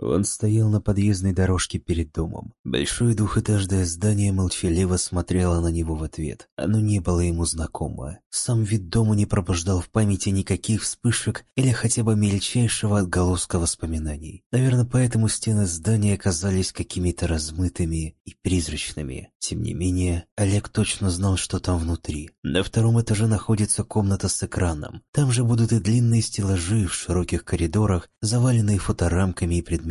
Он стоял на подъездной дорожке перед домом. Большое двухэтажное здание молчаливо смотрело на него в ответ. Оно не было ему знакомо. Сам вид дома не пробуждал в памяти никаких вспышек или хотя бы мельчайшего отголоска воспоминаний. Наверное, поэтому стены здания казались какими-то размытыми и призрачными. Тем не менее, Олег точно знал, что там внутри. На втором этаже находится комната с экраном. Там же будут и длинные стеллажи в широких коридорах, заваленные фоторамками и предметами.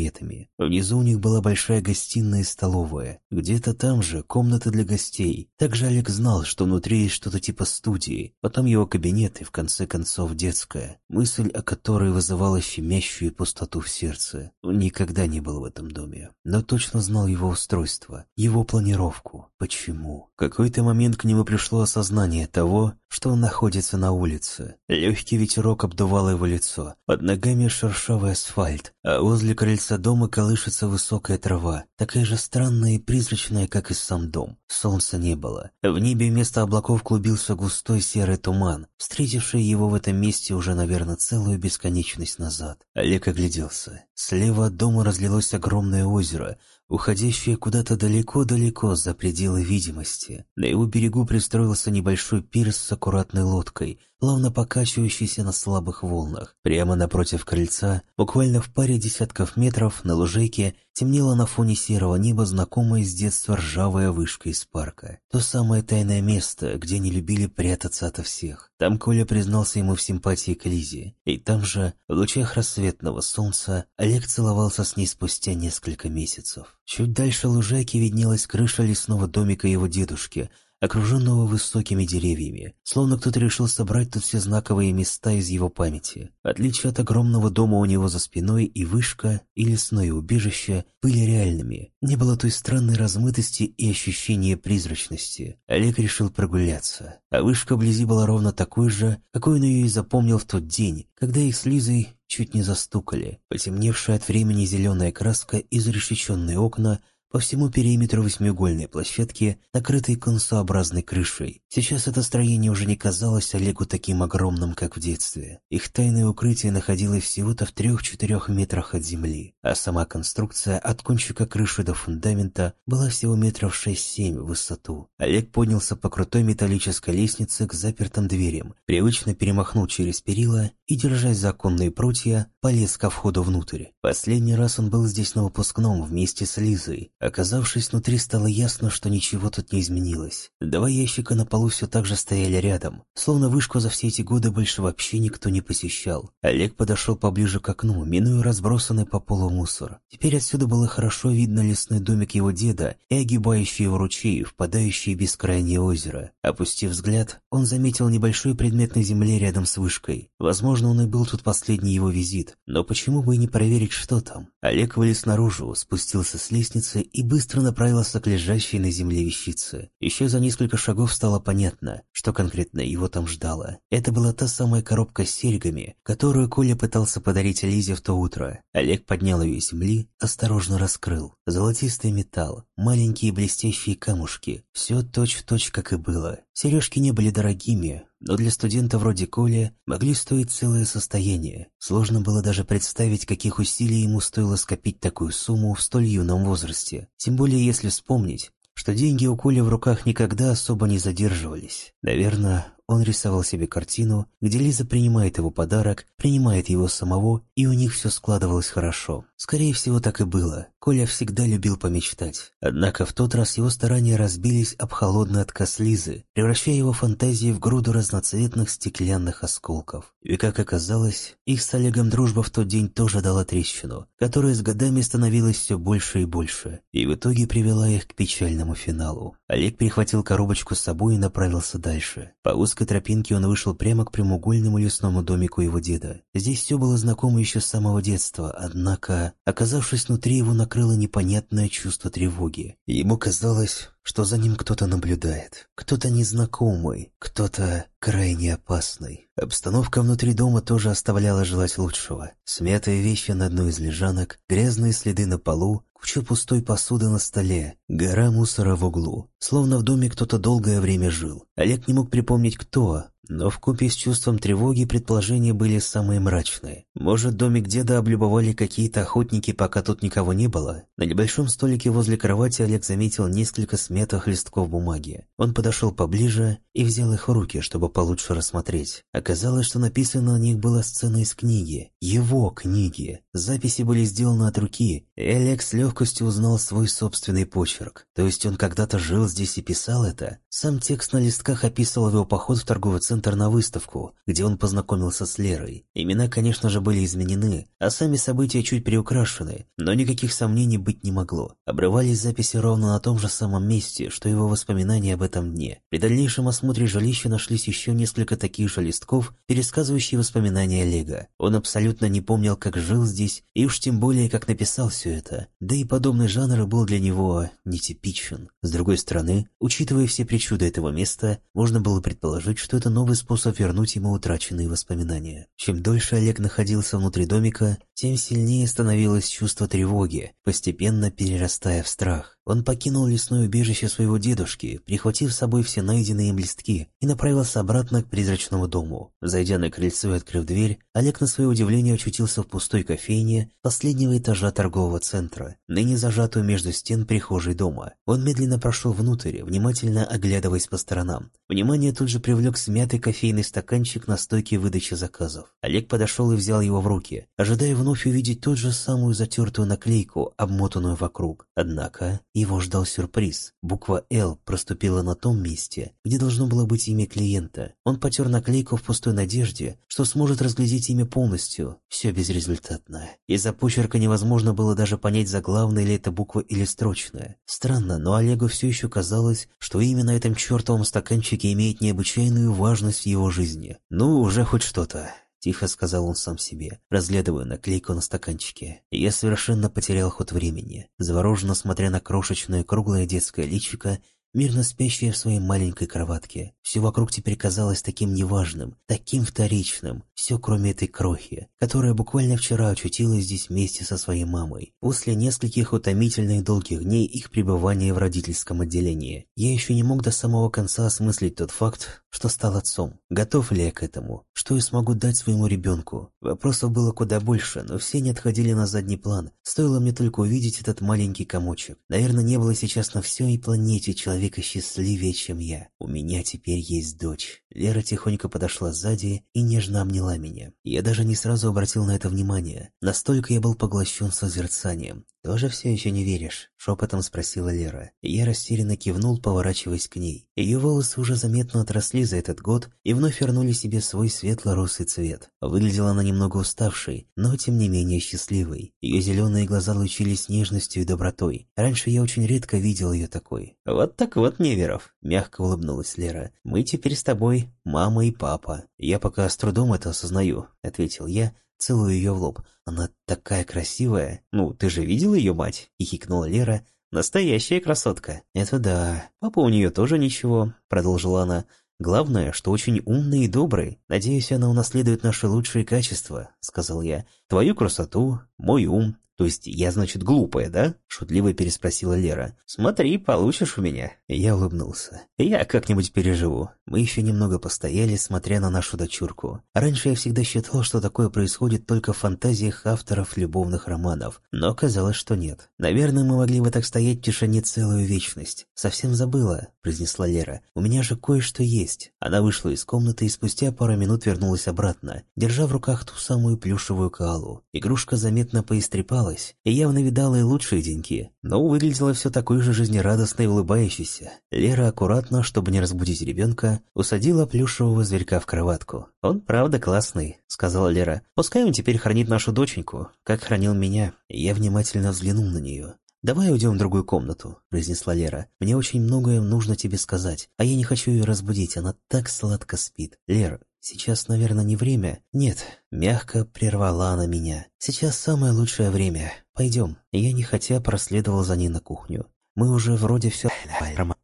Внизу у них была большая гостиная и столовая. Где-то там же комната для гостей. Также Олег знал, что внутри есть что-то типа студии, потом его кабинет и в конце концов детская, мысль о которой вызывала щемящую пустоту в сердце. Он никогда не был в этом доме, но точно знал его устройство, его планировку. Почему? В какой-то момент к нему пришло осознание того, что он находится на улице. Легкий ветерок обдувал его лицо, под ногами шершавый асфальт, а возле крыльца дома колышется высокая трава, такая же странная и призрачная, как и сам дом. Солнца не было. В небе вместо облаков клубился густой серый туман, встретивший его в этом месте уже, наверное, целую бесконечность назад. Олег огляделся. Слева от дома разлилось огромное озеро, уходящее куда-то далеко-далеко за пределы видимости. На его берегу пристроился небольшой пирс с аккуратной лодкой, плавно покачивающийся на слабых волнах. Прямо напротив крыльца, буквально в паре десятков метров, на лужайке, темнело на фоне серого неба знакомая с детства ржавая вышка из парка. То самое тайное место, где не любили прятаться ото всех. Там Коля признался ему в симпатии к Лизе. И там же, в лучах рассветного солнца, Олег целовался с ней спустя несколько месяцев. Чуть дальше лужайки виднелась крыша лесного домика его дедушки – окруженного высокими деревьями, словно кто-то решил собрать тут все знаковые места из его памяти. Отличие от огромного дома у него за спиной и вышка, и лесное убежище были реальными. Не было той странной размытости и ощущения призрачности. Олег решил прогуляться, а вышка вблизи была ровно такой же, какой он ее и запомнил в тот день, когда их с Лизой чуть не застукали. Потемневшая от времени зеленая краска, изрешеченные окна — по всему периметру восьмиугольной площадки, накрытой конусообразной крышей. Сейчас это строение уже не казалось Олегу таким огромным, как в детстве. Их тайное укрытие находилось всего-то в трех-четырех метрах от земли, а сама конструкция от кончика крыши до фундамента была всего метров шесть-семь в высоту. Олег поднялся по крутой металлической лестнице к запертым дверям, привычно перемахнул через перила и, держась за оконные прутья, полез ко входу внутрь. Последний раз он был здесь на выпускном вместе с Лизой, Оказавшись внутри, стало ясно, что ничего тут не изменилось. Два ящика на полу все так же стояли рядом, словно вышку за все эти годы больше вообще никто не посещал. Олег подошел поближе к окну, минуя разбросанный по полу мусор. Теперь отсюда было хорошо видно лесной домик его деда и огибающий его ручей, впадающий в бескрайнее озеро. Опустив взгляд, он заметил небольшой предмет на земле рядом с вышкой. Возможно, он и был тут последний его визит, но почему бы и не проверить, что там? Олег вылез наружу, спустился с лестницы и быстро направился к лежащей на земле вещице. Еще за несколько шагов стало понятно, что конкретно его там ждало. Это была та самая коробка с серьгами, которую Коля пытался подарить Лизе в то утро. Олег поднял ее с земли, осторожно раскрыл. Золотистый металл, маленькие блестящие камушки. Все точь-в-точь, как и было. Сережки не были дорогими, но для студента вроде Коля могли стоить целое состояние. Сложно было даже представить, каких усилий ему стоило скопить такую сумму в столь юном возрасте. Тем более, если вспомнить, что деньги у Коли в руках никогда особо не задерживались. Наверное, он рисовал себе картину, где Лиза принимает его подарок, принимает его самого, и у них все складывалось хорошо. Скорее всего, так и было. Коля всегда любил помечтать. Однако в тот раз его старания разбились об холодный отказ Лизы, превращая его фантазии в груду разноцветных стеклянных осколков. И, как оказалось, их с Олегом дружба в тот день тоже дала трещину, которая с годами становилась все больше и больше, и в итоге привела их к печальному финалу. Олег прихватил коробочку с собой и направился дальше. По узкой тропинке он вышел прямо к прямоугольному лесному домику его деда. Здесь все было знакомо еще с самого детства, однако, оказавшись внутри, его накрыло непонятное чувство тревоги. Ему казалось, что за ним кто-то наблюдает, кто-то незнакомый, кто-то крайне опасный. Обстановка внутри дома тоже оставляла желать лучшего. Смятые вещи на одной из лежанок, грязные следы на полу, куча пустой посуды на столе, гора мусора в углу. Словно в доме кто-то долгое время жил. Олег не мог припомнить кто, Но в купе с чувством тревоги предположения были самые мрачные. Может, домик деда облюбовали какие-то охотники, пока тут никого не было? На небольшом столике возле кровати Олег заметил несколько смятых листков бумаги. Он подошел поближе и взял их в руки, чтобы получше рассмотреть. Оказалось, что написано на них была сцена из книги. Его книги. Записи были сделаны от руки, и Олег с легкостью узнал свой собственный почерк. То есть он когда-то жил здесь и писал это? Сам текст на листках описывал его поход в торговый центр на выставку, где он познакомился с Лерой. Имена, конечно же, были изменены, а сами события чуть приукрашены, но никаких сомнений быть не могло. Обрывались записи ровно на том же самом месте, что его воспоминания об этом дне. При дальнейшем осмотре жилища нашлись еще несколько таких же листков, пересказывающие воспоминания Олега. Он абсолютно не помнил, как жил здесь, и уж тем более, как написал все это. Да и подобный жанр был для него нетипичен. С другой стороны, учитывая все причуды этого места, можно было предположить, что это новый способ вернуть ему утраченные воспоминания. Чем дольше Олег находился внутри домика, тем сильнее становилось чувство тревоги, постепенно перерастая в страх. Он покинул лесное убежище своего дедушки, прихватив с собой все найденные им листки, и направился обратно к призрачному дому. Зайдя на крыльцо и открыв дверь, Олег на свое удивление очутился в пустой кофейне последнего этажа торгового центра, ныне зажатую между стен прихожей дома. Он медленно прошел внутрь, внимательно оглядываясь по сторонам. Внимание тут же привлек смятый кофейный стаканчик на стойке выдачи заказов. Олег подошел и взял его в руки, ожидая вновь увидеть ту же самую затертую наклейку, обмотанную вокруг. Однако его ждал сюрприз. Буква «Л» проступила на том месте, где должно было быть имя клиента. Он потер наклейку в пустой надежде, что сможет разглядеть имя полностью. Все безрезультатно. Из-за почерка невозможно было даже понять, заглавная ли это буква или строчная. Странно, но Олегу все еще казалось, что имя на этом чертовом стаканчике имеет необычайную важность в его жизни. Ну, уже хоть что-то. Тихо сказал он сам себе, разглядывая наклейку на стаканчике. Я совершенно потерял ход времени, завороженно смотря на крошечное круглое детское личико мирно спящая в своей маленькой кроватке. Все вокруг теперь казалось таким неважным, таким вторичным, все кроме этой крохи, которая буквально вчера очутилась здесь вместе со своей мамой, после нескольких утомительных долгих дней их пребывания в родительском отделении. Я еще не мог до самого конца осмыслить тот факт, что стал отцом. Готов ли я к этому? Что я смогу дать своему ребенку? Вопросов было куда больше, но все не отходили на задний план. Стоило мне только увидеть этот маленький комочек. Наверное, не было сейчас на всей планете человека, человека счастливее, чем я. У меня теперь есть дочь. Лера тихонько подошла сзади и нежно обняла меня. Я даже не сразу обратил на это внимание. Настолько я был поглощен созерцанием. «Тоже все еще не веришь?» – шепотом спросила Лера. Я растерянно кивнул, поворачиваясь к ней. Ее волосы уже заметно отросли за этот год и вновь вернули себе свой светло-русый цвет. Выглядела она немного уставшей, но тем не менее счастливой. Ее зеленые глаза лучились нежностью и добротой. Раньше я очень редко видел ее такой. «Вот так вот, Неверов!» – мягко улыбнулась Лера. «Мы теперь с тобой мама и папа. Я пока с трудом это осознаю», – ответил я, целую ее в лоб. «Она такая красивая! Ну, ты же видел ее мать?» — хихикнула Лера. «Настоящая красотка!» «Это да. Папа у нее тоже ничего», — продолжила она. «Главное, что очень умный и добрый. Надеюсь, она унаследует наши лучшие качества», — сказал я. «Твою красоту, мой ум, «То есть я, значит, глупая, да?» — шутливо переспросила Лера. «Смотри, получишь у меня». Я улыбнулся. «Я как-нибудь переживу». Мы еще немного постояли, смотря на нашу дочурку. Раньше я всегда считал, что такое происходит только в фантазиях авторов любовных романов. Но оказалось, что нет. «Наверное, мы могли бы так стоять в тишине целую вечность». «Совсем забыла», — произнесла Лера. «У меня же кое-что есть». Она вышла из комнаты и спустя пару минут вернулась обратно, держа в руках ту самую плюшевую калу. Игрушка заметно поистрепала, улыбалась и явно видала и лучшие деньки, но выглядела все такой же жизнерадостной и улыбающейся. Лера аккуратно, чтобы не разбудить ребенка, усадила плюшевого зверька в кроватку. «Он правда классный», — сказала Лера. «Пускай он теперь хранит нашу доченьку, как хранил меня». Я внимательно взглянул на нее. «Давай уйдем в другую комнату», — произнесла Лера. «Мне очень многое нужно тебе сказать, а я не хочу ее разбудить, она так сладко спит. Лера, Сейчас, наверное, не время. Нет, мягко прервала она меня. Сейчас самое лучшее время. Пойдем. Я нехотя проследовал за ней на кухню. Мы уже вроде все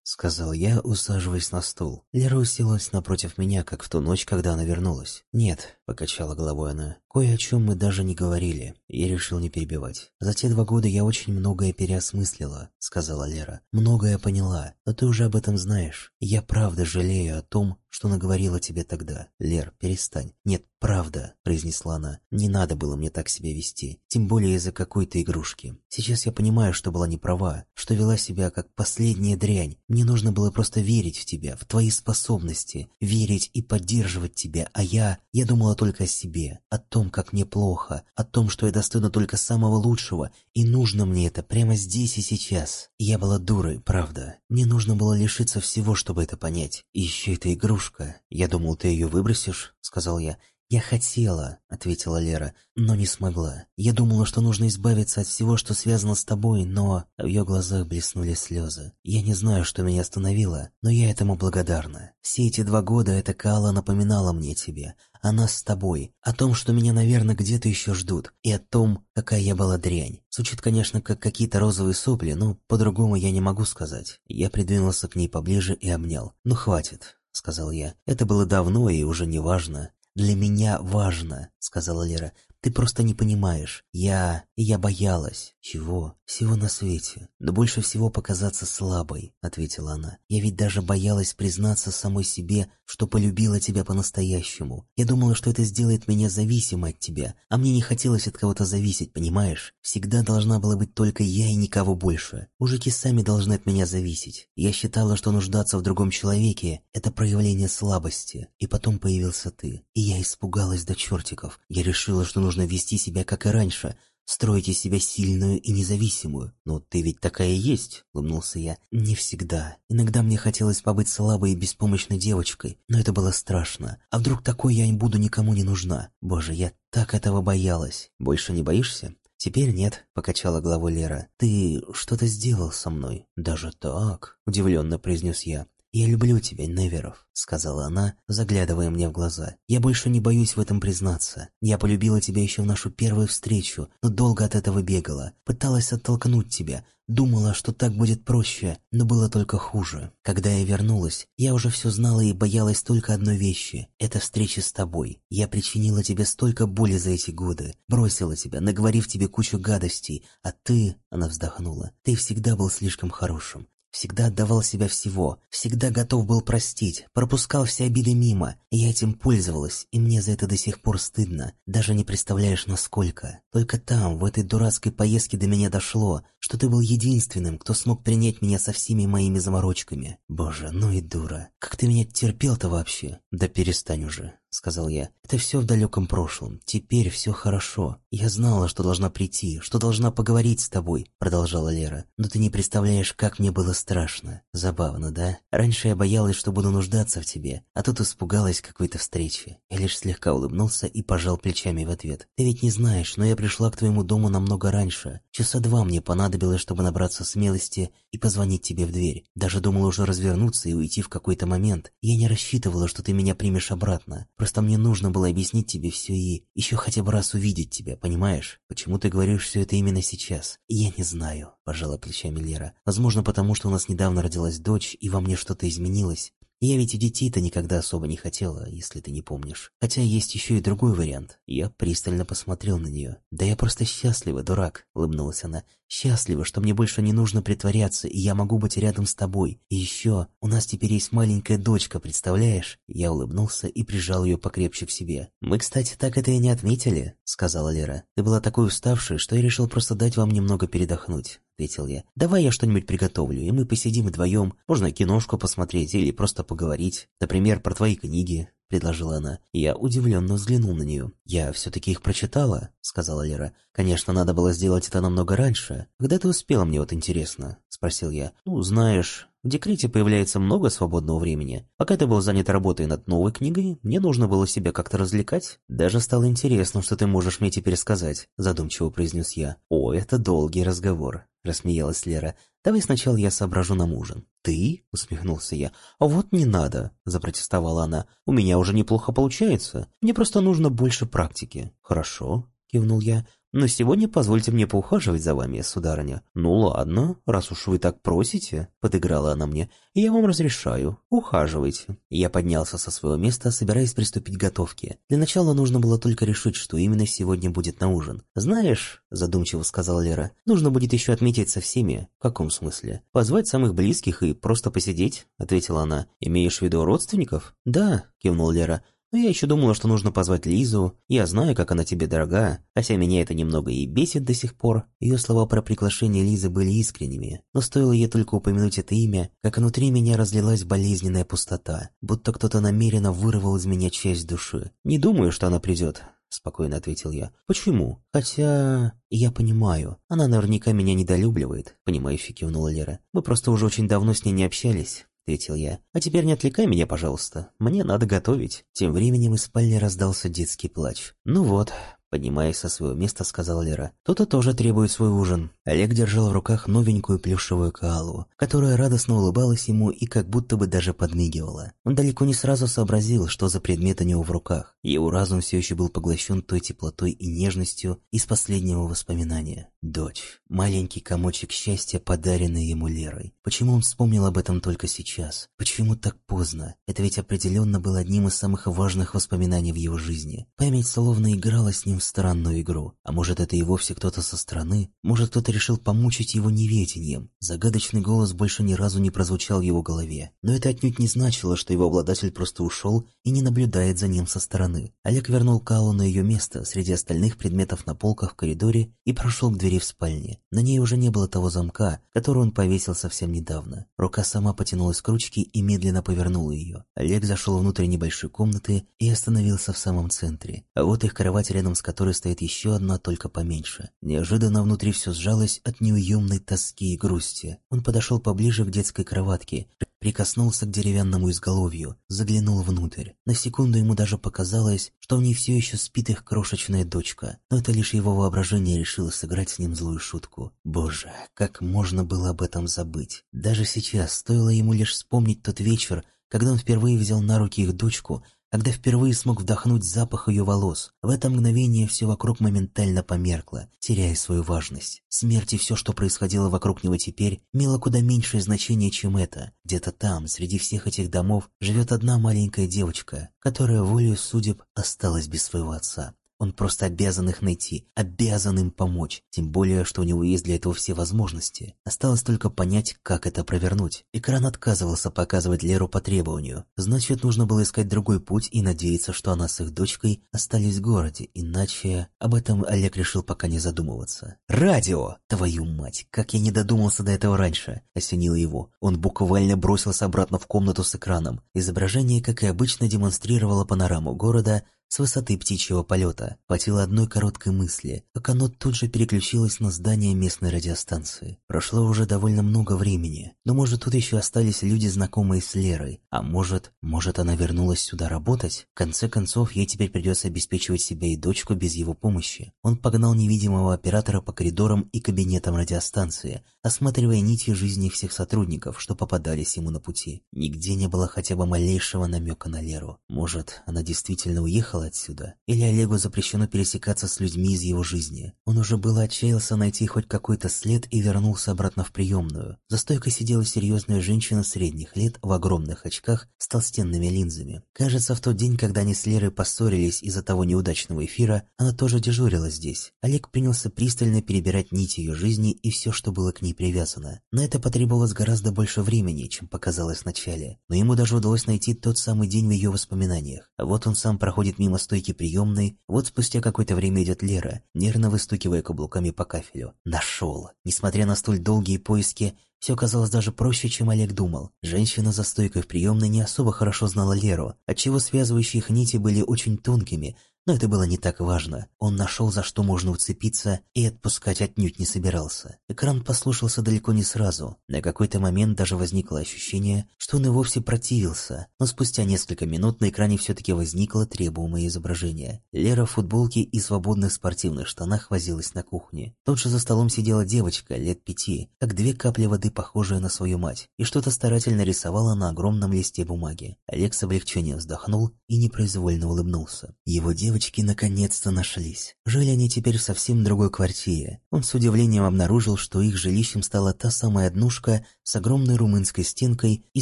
сказал я, усаживаясь на стул. Лера уселась напротив меня, как в ту ночь, когда она вернулась. Нет, покачала головой она. Кое о чем мы даже не говорили. Я решил не перебивать. За те два года я очень многое переосмыслила, сказала Лера. Многое поняла, но ты уже об этом знаешь. Я правда жалею о том, что наговорила тебе тогда. Лер, перестань. Нет, правда, произнесла она. Не надо было мне так себя вести, тем более из-за какой-то игрушки. Сейчас я понимаю, что была не права, что вела себя как последняя дрянь. Мне нужно было просто верить в тебя, в твои способности, верить и поддерживать тебя, а я, я думала только о себе, о том, как мне плохо, о том, что я достойна только самого лучшего, и нужно мне это прямо здесь и сейчас. Я была дурой, правда. Мне нужно было лишиться всего, чтобы это понять. И еще эта игрушка. Я думал, ты ее выбросишь, сказал я. «Я хотела», — ответила Лера, — «но не смогла. Я думала, что нужно избавиться от всего, что связано с тобой, но...» В ее глазах блеснули слезы. «Я не знаю, что меня остановило, но я этому благодарна. Все эти два года эта Каала напоминала мне тебе, о нас с тобой, о том, что меня, наверное, где-то еще ждут, и о том, какая я была дрянь. Звучит, конечно, как какие-то розовые сопли, но по-другому я не могу сказать». Я придвинулся к ней поближе и обнял. «Ну, хватит», — сказал я. «Это было давно и уже не важно. «Для меня важно», — сказала Лера. «Ты просто не понимаешь. Я... я боялась. Чего? Всего на свете. Но больше всего показаться слабой», — ответила она. «Я ведь даже боялась признаться самой себе, что полюбила тебя по-настоящему. Я думала, что это сделает меня зависимой от тебя. А мне не хотелось от кого-то зависеть, понимаешь? Всегда должна была быть только я и никого больше. Мужики сами должны от меня зависеть. Я считала, что нуждаться в другом человеке — это проявление слабости. И потом появился ты. И я испугалась до чертиков. Я решила, что нужно вести себя, как и раньше, строить из себя сильную и независимую. Но ты ведь такая и есть, улыбнулся я. Не всегда. Иногда мне хотелось побыть слабой и беспомощной девочкой, но это было страшно. А вдруг такой я не буду никому не нужна? Боже, я так этого боялась. Больше не боишься? «Теперь нет», — покачала головой Лера. «Ты что-то сделал со мной». «Даже так?» — удивленно произнес я. «Я люблю тебя, Неверов», — сказала она, заглядывая мне в глаза. «Я больше не боюсь в этом признаться. Я полюбила тебя еще в нашу первую встречу, но долго от этого бегала. Пыталась оттолкнуть тебя. Думала, что так будет проще, но было только хуже. Когда я вернулась, я уже все знала и боялась только одной вещи — это встречи с тобой. Я причинила тебе столько боли за эти годы, бросила тебя, наговорив тебе кучу гадостей, а ты, — она вздохнула, — ты всегда был слишком хорошим. Всегда отдавал себя всего, всегда готов был простить, пропускал все обиды мимо. Я этим пользовалась, и мне за это до сих пор стыдно. Даже не представляешь, насколько. Только там, в этой дурацкой поездке до меня дошло, что ты был единственным, кто смог принять меня со всеми моими заморочками. Боже, ну и дура. Как ты меня терпел-то вообще? Да перестань уже. — сказал я. «Это все в далеком прошлом. Теперь все хорошо. Я знала, что должна прийти, что должна поговорить с тобой», — продолжала Лера. «Но ты не представляешь, как мне было страшно. Забавно, да? Раньше я боялась, что буду нуждаться в тебе, а тут испугалась какой-то встречи». Я лишь слегка улыбнулся и пожал плечами в ответ. «Ты ведь не знаешь, но я пришла к твоему дому намного раньше. Часа два мне понадобилось, чтобы набраться смелости и позвонить тебе в дверь. Даже думала уже развернуться и уйти в какой-то момент. Я не рассчитывала, что ты меня примешь обратно. Просто мне нужно было объяснить тебе все и еще хотя бы раз увидеть тебя, понимаешь? Почему ты говоришь все это именно сейчас? Я не знаю, пожала плечами Лера. Возможно, потому что у нас недавно родилась дочь, и во мне что-то изменилось. Я ведь и детей-то никогда особо не хотела, если ты не помнишь. Хотя есть еще и другой вариант. Я пристально посмотрел на нее. «Да я просто счастлива, дурак», — улыбнулась она. «Счастлива, что мне больше не нужно притворяться, и я могу быть рядом с тобой. И еще, у нас теперь есть маленькая дочка, представляешь?» Я улыбнулся и прижал ее покрепче к себе. «Мы, кстати, так это и не отметили», — сказала Лера. «Ты была такой уставшей, что я решил просто дать вам немного передохнуть. — ответил я. «Давай я что-нибудь приготовлю, и мы посидим вдвоем. Можно киношку посмотреть или просто поговорить. Например, про твои книги», — предложила она. Я удивленно взглянул на нее. «Я все-таки их прочитала», — сказала Лера. «Конечно, надо было сделать это намного раньше. Когда ты успела, мне вот интересно?» — спросил я. «Ну, знаешь, в декрете появляется много свободного времени. Пока ты был занят работой над новой книгой, мне нужно было себя как-то развлекать. Даже стало интересно, что ты можешь мне теперь сказать», — задумчиво произнес я. «О, это долгий разговор», — рассмеялась Лера. «Давай сначала я соображу нам ужин». «Ты?» — усмехнулся я. «А вот не надо», — запротестовала она. «У меня уже неплохо получается. Мне просто нужно больше практики». «Хорошо», — кивнул я. Но сегодня позвольте мне поухаживать за вами, сударыня. Ну ладно, раз уж вы так просите, подыграла она мне, я вам разрешаю. Ухаживайте. Я поднялся со своего места, собираясь приступить к готовке. Для начала нужно было только решить, что именно сегодня будет на ужин. Знаешь, задумчиво сказала Лера, нужно будет еще отметить со всеми. В каком смысле? Позвать самых близких и просто посидеть, ответила она. Имеешь в виду родственников? Да, кивнул Лера. Но я еще думала, что нужно позвать Лизу. Я знаю, как она тебе дорога, хотя меня это немного и бесит до сих пор. Ее слова про приглашение Лизы были искренними, но стоило ей только упомянуть это имя, как внутри меня разлилась болезненная пустота, будто кто-то намеренно вырвал из меня часть души. Не думаю, что она придет. — спокойно ответил я. «Почему? Хотя... я понимаю. Она наверняка меня недолюбливает», — понимающе кивнула Лера. «Мы просто уже очень давно с ней не общались. — ответил я. «А теперь не отвлекай меня, пожалуйста. Мне надо готовить». Тем временем из спальни раздался детский плач. «Ну вот, Поднимаясь со своего места, сказал Лера. «Кто-то тоже требует свой ужин». Олег держал в руках новенькую плюшевую каалу, которая радостно улыбалась ему и как будто бы даже подмигивала. Он далеко не сразу сообразил, что за предмет у него в руках. Его разум все еще был поглощен той теплотой и нежностью из последнего воспоминания. Дочь. Маленький комочек счастья, подаренный ему Лерой. Почему он вспомнил об этом только сейчас? Почему так поздно? Это ведь определенно было одним из самых важных воспоминаний в его жизни. Память словно играла с ним странную игру. А может, это и вовсе кто-то со стороны? Может, кто-то решил помучить его неведением? Загадочный голос больше ни разу не прозвучал в его голове. Но это отнюдь не значило, что его обладатель просто ушел и не наблюдает за ним со стороны. Олег вернул Калу на ее место среди остальных предметов на полках в коридоре и прошел к двери в спальне. На ней уже не было того замка, который он повесил совсем недавно. Рука сама потянулась к ручке и медленно повернула ее. Олег зашел внутрь небольшой комнаты и остановился в самом центре. А вот их кровать рядом с которой стоит еще одна, только поменьше. Неожиданно внутри все сжалось от неуемной тоски и грусти. Он подошел поближе к детской кроватке, прикоснулся к деревянному изголовью, заглянул внутрь. На секунду ему даже показалось, что в ней все еще спит их крошечная дочка, но это лишь его воображение решило сыграть с ним злую шутку. Боже, как можно было об этом забыть? Даже сейчас стоило ему лишь вспомнить тот вечер, когда он впервые взял на руки их дочку, когда впервые смог вдохнуть запах ее волос. В это мгновение все вокруг моментально померкло, теряя свою важность. Смерть и все, что происходило вокруг него теперь, имело куда меньшее значение, чем это. Где-то там, среди всех этих домов, живет одна маленькая девочка, которая волею судеб осталась без своего отца. Он просто обязан их найти, обязан им помочь, тем более, что у него есть для этого все возможности. Осталось только понять, как это провернуть. Экран отказывался показывать Леру по требованию. Значит, нужно было искать другой путь и надеяться, что она с их дочкой остались в городе, иначе... Об этом Олег решил пока не задумываться. «Радио! Твою мать, как я не додумался до этого раньше!» — осенило его. Он буквально бросился обратно в комнату с экраном. Изображение, как и обычно, демонстрировало панораму города, с высоты птичьего полета. Хватило одной короткой мысли, как оно тут же переключилось на здание местной радиостанции. Прошло уже довольно много времени, но может тут еще остались люди, знакомые с Лерой, а может, может она вернулась сюда работать? В конце концов, ей теперь придется обеспечивать себя и дочку без его помощи. Он погнал невидимого оператора по коридорам и кабинетам радиостанции, осматривая нити жизни всех сотрудников, что попадались ему на пути. Нигде не было хотя бы малейшего намека на Леру. Может, она действительно уехала отсюда. Или Олегу запрещено пересекаться с людьми из его жизни. Он уже было отчаялся найти хоть какой-то след и вернулся обратно в приемную. За стойкой сидела серьезная женщина средних лет в огромных очках с толстенными линзами. Кажется, в тот день, когда они с Лерой поссорились из-за того неудачного эфира, она тоже дежурила здесь. Олег принялся пристально перебирать нити ее жизни и все, что было к ней привязано. На это потребовалось гораздо больше времени, чем показалось вначале. Но ему даже удалось найти тот самый день в ее воспоминаниях. Вот он сам проходит мимо стойки приемной, вот спустя какое-то время идет Лера, нервно выстукивая каблуками по кафелю. Нашел. Несмотря на столь долгие поиски, все казалось даже проще, чем Олег думал. Женщина за стойкой в приемной не особо хорошо знала Леру, отчего связывающие их нити были очень тонкими, но это было не так важно. Он нашел, за что можно уцепиться, и отпускать отнюдь не собирался. Экран послушался далеко не сразу. На какой-то момент даже возникло ощущение, что он и вовсе противился. Но спустя несколько минут на экране все-таки возникло требуемое изображение. Лера в футболке и свободных спортивных штанах возилась на кухне. Тут же за столом сидела девочка, лет пяти, как две капли воды, похожая на свою мать, и что-то старательно рисовала на огромном листе бумаги. Олег с облегчением вздохнул и непроизвольно улыбнулся. Его девочка девочки наконец-то нашлись. Жили они теперь в совсем другой квартире. Он с удивлением обнаружил, что их жилищем стала та самая однушка с огромной румынской стенкой и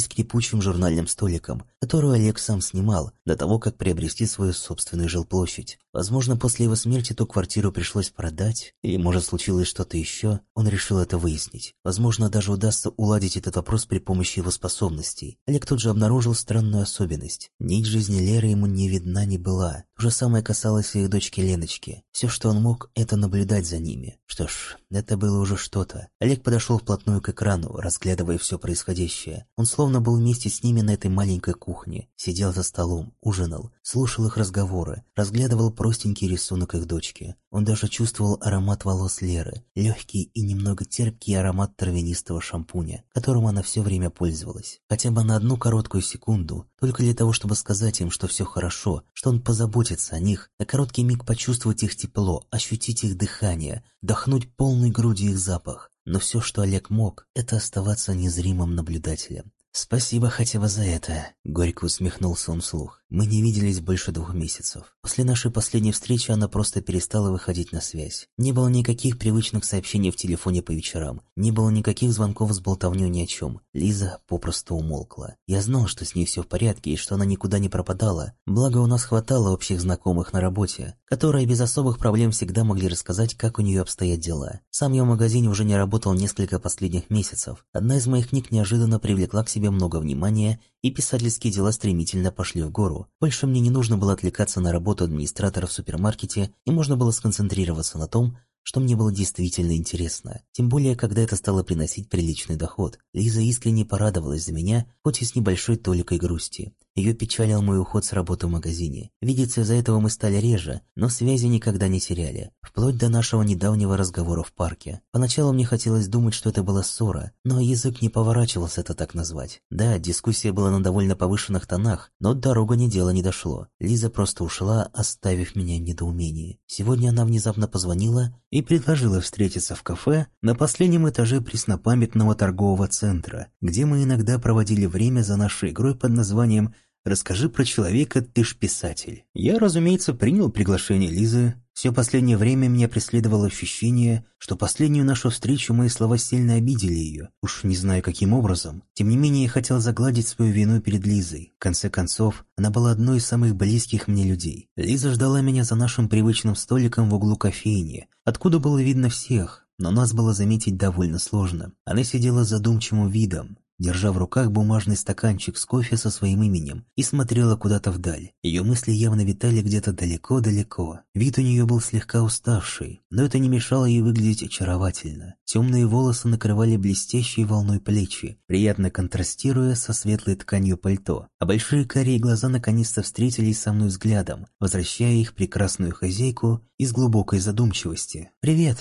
скрипучим журнальным столиком, которую Олег сам снимал до того, как приобрести свою собственную жилплощадь. Возможно, после его смерти ту квартиру пришлось продать, или, может, случилось что-то еще, он решил это выяснить. Возможно, даже удастся уладить этот вопрос при помощи его способностей. Олег тут же обнаружил странную особенность. Нить жизни Леры ему не видна не была. То же самое касалось и их дочки Леночки. Все, что он мог, это наблюдать за ними. Что ж, это было уже что-то. Олег подошел вплотную к экрану, разглядывая все происходящее. Он словно был вместе с ними на этой маленькой кухне. Сидел за столом, ужинал, слушал их разговоры, разглядывал простенький рисунок их дочки. Он даже чувствовал аромат волос Леры, легкий и немного терпкий аромат травянистого шампуня, которым она все время пользовалась. Хотя бы на одну короткую секунду, только для того, чтобы сказать им, что все хорошо, что он позаботится о них, на короткий миг почувствовать их тепло, ощутить их дыхание, вдохнуть полной грудью их запах. Но все, что Олег мог, это оставаться незримым наблюдателем. «Спасибо хотя бы за это», — горько усмехнулся он вслух. Мы не виделись больше двух месяцев. После нашей последней встречи она просто перестала выходить на связь. Не было никаких привычных сообщений в телефоне по вечерам. Не было никаких звонков с болтовней ни о чем. Лиза попросту умолкла. Я знал, что с ней все в порядке и что она никуда не пропадала. Благо у нас хватало общих знакомых на работе, которые без особых проблем всегда могли рассказать, как у нее обстоят дела. Сам я в магазине уже не работал несколько последних месяцев. Одна из моих книг неожиданно привлекла к себе много внимания и писательские дела стремительно пошли в гору. Больше мне не нужно было отвлекаться на работу администратора в супермаркете, и можно было сконцентрироваться на том, что мне было действительно интересно. Тем более, когда это стало приносить приличный доход. Лиза искренне порадовалась за меня, хоть и с небольшой толикой грусти. Ее печалил мой уход с работы в магазине. Видеться из-за этого мы стали реже, но связи никогда не теряли. Вплоть до нашего недавнего разговора в парке. Поначалу мне хотелось думать, что это была ссора, но язык не поворачивался это так назвать. Да, дискуссия была на довольно повышенных тонах, но дорога ни дела не дошло. Лиза просто ушла, оставив меня в недоумении. Сегодня она внезапно позвонила и предложила встретиться в кафе на последнем этаже преснопамятного торгового центра, где мы иногда проводили время за нашей игрой под названием Расскажи про человека, ты ж писатель. Я, разумеется, принял приглашение Лизы. Все последнее время меня преследовало ощущение, что последнюю нашу встречу мои слова сильно обидели ее. Уж не знаю, каким образом. Тем не менее, я хотел загладить свою вину перед Лизой. В конце концов, она была одной из самых близких мне людей. Лиза ждала меня за нашим привычным столиком в углу кофейни, откуда было видно всех, но нас было заметить довольно сложно. Она сидела задумчивым видом, держа в руках бумажный стаканчик с кофе со своим именем, и смотрела куда-то вдаль. Ее мысли явно витали где-то далеко-далеко. Вид у нее был слегка уставший, но это не мешало ей выглядеть очаровательно. Темные волосы накрывали блестящей волной плечи, приятно контрастируя со светлой тканью пальто, а большие карие глаза наконец-то встретились со мной взглядом, возвращая их прекрасную хозяйку из глубокой задумчивости. «Привет!»